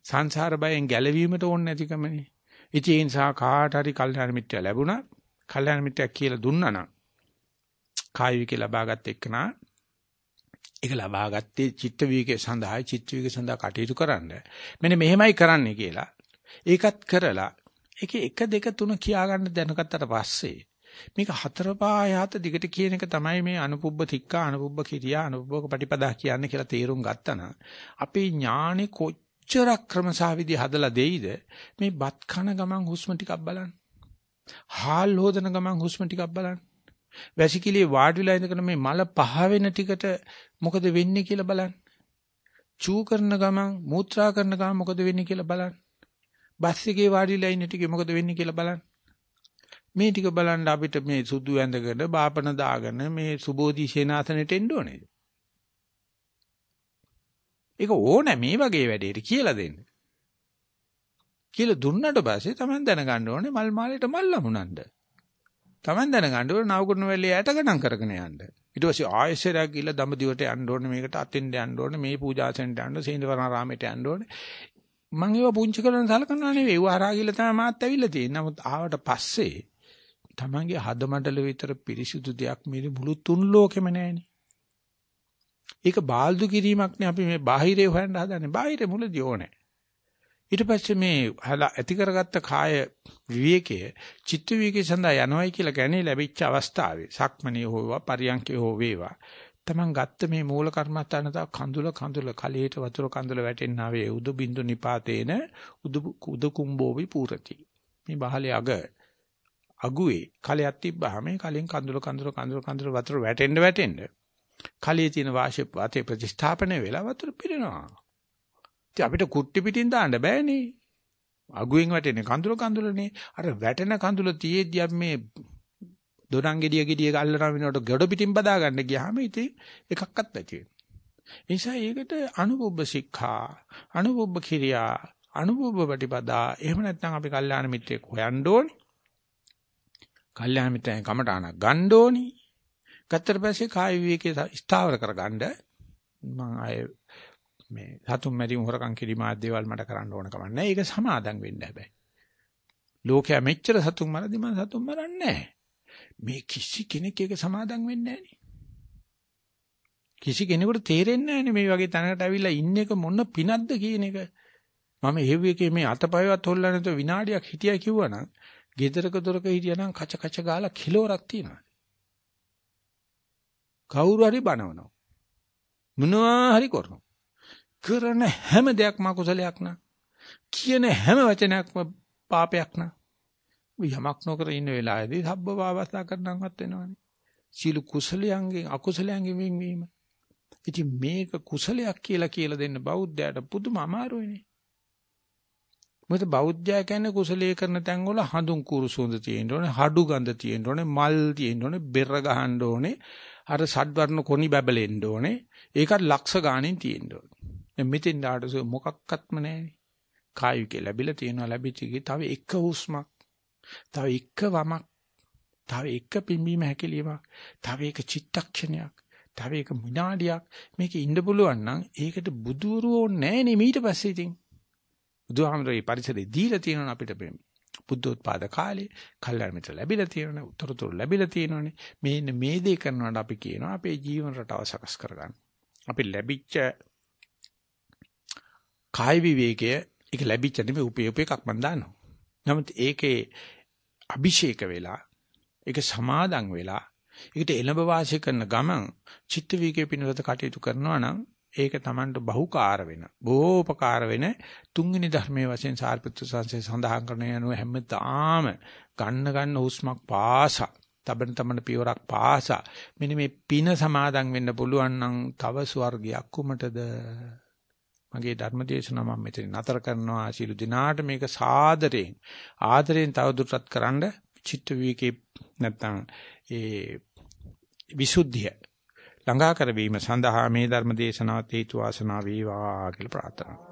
සංසාර බයෙන් ගැලවීමට ඕනේ නැතිකමනේ. ඉතින් ඒ නිසා කාට හරි කල්යාණ මිත්‍යා ලැබුණා. කල්යාණ මිත්‍යා කියලා දුන්නා නම් කායි විකේ ලබාගත් එක්කනා ඒක ලබා ගත්තේ චිත්ත විවේකයේ සඳහායි චිත්ත විවේකයේ සඳහා කටයුතු කරන්න. මෙන්න මෙහෙමයි කරන්නේ කියලා. ඒකත් කරලා ඒකේ 1 2 3 කියා ගන්න දැනගත්තට පස්සේ මේක හතර පහ යහත දිගට කියන එක තමයි මේ අනුපුබ්බ තික්කා අනුපුබ්බ කිරියා අනුපුබ්බ පටිපදා කියන්නේ කියලා තේරුම් ගත්තා අපේ ඥානෙ කොච්චර ක්‍රමසාවිදි හදලා දෙයිද මේ බත් කන ගමන් හුස්ම ටිකක් බලන්න. හාල් හොදන ගමන් හුස්ම ටිකක් බලන්න. වැසිකිළියේ වාඩි වෙලා ඉඳගෙන මේ මල පහ වෙන ටිකට මොකද වෙන්නේ කියලා බලන්න. චූ කරන ගමන් මූත්‍රා කරන ගමන් මොකද වෙන්නේ කියලා බලන්න. බස් එකේ වාඩිලා ඉන්න ටිකේ මොකද වෙන්නේ කියලා බලන්න. මේ ටික බලන්න අපිට මේ සුදු ඇඳගෙන බාපන දාගෙන මේ සුබෝධි සේනාසනෙට එන්න ඕනේ. ඒක ඕනේ මේ වගේ වැඩේට කියලා දෙන්න. කියලා දුන්නට පස්සේ තමයි දැනගන්න ඕනේ මල් මාලේට මල් ලැබුණාද. Taman දැනගන්න ඕන නවකුරුණ වෙලේ යට ගණන් කරගෙන යන්න. ඊට පස්සේ ආයෙසරයක් ගිහලා දඹදිවට යන්න ඕනේ මේකට අතින් යන්න ඕනේ මේ පූජාසෙන්ට යන්න සේන්දවරාරාමයට යන්න ඕනේ. මම ඒවා පුංචි කරන සලකනවා නෙවෙයි. ඒව හරහා ගිහලා තමයි මාත් ඇවිල්ලා තියෙන්නේ. නමුත් ආවට පස්සේ Tamanගේ හදමඩල විතර පිරිසිදු දෙයක් මේ මුළු තුන් ලෝකෙම නැහෙනේ. ඒක බාල්දු කිරීමක් නේ අපි මේ බාහිරේ හොයන්න හදන්නේ. බාහිරේ මුලදී ඕනේ. ඊට පස්සේ මේ ඇති කරගත්ත කාය විවේකයේ චිත්ත විවේකයේ සඳහා යනවයි කියලා කියන්නේ ලැබිච්ච අවස්ථාවේ. සක්මණේ හෝවා පරියන්කේ හෝ වේවා. තමන් ගත්ත මේ මූල කර්මස්ථාන තා කඳුල කඳුල කලයට වතුර කඳුල වැටෙන්නාවේ උදු බින්දු නිපාතේන උදු උදු කුම්බෝවි පූරති. මේ බහලේ අග අගුවේ කලයක් තිබ්බහම මේ කලින් කඳුල කඳුල කඳුල කඳුල වතුර වැටෙන්න වැටෙන්න කලියේ තියෙන වාෂ්‍ය වාතේ ප්‍රතිස්ථාපනය වෙලා වතුර පිරෙනවා. ඉතින් අපිට කුට්ටි පිටින් දාන්න බෑනේ. අගුවෙන් වැටෙන කඳුල කඳුලනේ. අර වැටෙන කඳුල තියේදී අපි මේ දොඩම් ගෙඩිය ගෙඩිය ගල්ලන වෙනකොට ගොඩ පිටින් බදා ගන්න ගියාම ඉතින් එකක්වත් නැති වෙනවා. ඒ නිසා ඒකට අනුභව ශික්ෂා, අනුභව කිරියා, අනුභව ප්‍රතිපදා එහෙම නැත්නම් අපි කල්යාණ මිත්‍රයෙක් හොයන්න ඕනේ. කල්යාණ මිත්‍රයන් කමටාන ගන්න ඕනේ. ගත්තට පස්සේ කාය විවේකයේ ස්ථාවර කරගන්න මම ආය මේ සතුම් මැරීම හොරකම් කිරීම ආදී දේවල් මට කරන්න ඕන කමක් නැහැ. ඒක සමාදම් වෙන්න හැබැයි. ලෝකයා මෙච්චර සතුම් මරදි මම සතුම් මරන්නේ නැහැ. මේ කිසි කෙනෙක් ඒක සමාදම් වෙන්නේ නැහැ කිසි කෙනෙකුට තේරෙන්නේ නැහැ මේ වගේ තැනකට ඇවිල්ලා ඉන්න එක මොන පිනක්ද කියන එක. මම එහෙව් එකේ මේ අතපයවත් හොල්ලා නැතුව විනාඩියක් හිටියා කිව්වනම් ගෙදරක දොරක හිටියානම් කච කච ගාලා කිලෝරක් තියෙනවා. කවුරු හරි බනවනවා. මොනවා හරි කරනවා. කරන හැම දෙයක්ම කුසලයක් නා. කියන හැම වචනයක්ම පාපයක් නා. යමක් නොකර ඉන්න වෙලාවේදී සබ්බ වාවස්ථා කරනවත් වෙනවනේ. සීල කුසලයන්ගෙන් අකුසලයන්ගෙන් වෙන්වීම. ඉතින් මේක කුසලයක් කියලා කියලා දෙන්න බෞද්ධයාට පුදුම අමාරුයිනේ. මොකද බෞද්ධයා කියන්නේ කුසලයේ කරන තැන් වල හඳුන් කුරු සුවඳ තියෙන්න ඕනේ, හඩු ගඳ තියෙන්න ඕනේ, මල් තියෙන්න ඕනේ, බෙර ගහන්න ඕනේ, අර සඩ්වර්ණ කොනි බැබලෙන්න ඕනේ. ඒකත් ලක්ෂ ගාණෙන් තියෙන්න ඕනේ. දැන් මෙතෙන් ආඩස මොකක්වත්ම නැහැනේ. කායික ලැබිලා තියෙනවා ලැබිච්ච එකේ තව එක හුස්මක්, තව එක වමක්, තව එක පිම්බීම හැකිලිමක්, තව එක චිත්තක්ෂණයක්, තව එක විනාඩියක් මේක ඉන්න පුළුවන් නම් ඒකට බුදුරුව ඕනේ නැහැ නේ ඊට පස්සේ ඉතින්. බුදුහාමරේ පරිසරේ දීලා තියෙනවා අපිට බුද්ධෝත්පාද කාලේ කල්යාණ මිත්‍ර ලැබිලා තියෙනවනේ උතරතුරු ලැබිලා තියෙනවනේ මේ මේ දේ කරනකොට අපි කියනවා අපේ ජීවන රටාව සකස් කරගන්න. අපි ලැබිච්ච කාය විවේකය ඒක ලැබිච්ච නෙමෙයි උපයෝප එකක් මන් දානවා. නමුත් ඒකේ අභිෂේක වෙලා ඒක සමාදන් වෙලා ඒකට එළඹ වාසය කරන ගමන් චිත්ත වීකේ පිනවත කටයුතු කරනවා නම් ඒක Tamanට බහුකාර වෙන බොහෝපකාර වෙන තුන්වෙනි ධර්මයේ වශයෙන් සාරිපුත්‍ර සංසේ සඳහන් කරන යනුව හැමදාම ගන්න ගන්න හුස්මක් පාසා තබන තමන පියවරක් පාසා මෙන්න මේ පින සමාදන් වෙන්න පුළුවන් නම් තව ස්වර්ගයක් කුමටද මගේ ධර්ම දේශනාව මම මෙතන නතර කරනවා. ආශිලු දිනාට මේක සාදරයෙන් ආදරයෙන් තවදුරටත් කරන්න චිත්ත විවේකේ නැත්තම් ඒ විසුද්ධිය ළඟා කරවීම සඳහා මේ ධර්ම දේශනාවත් හේතු වාසනා වේවා කියලා ප්‍රාර්ථනා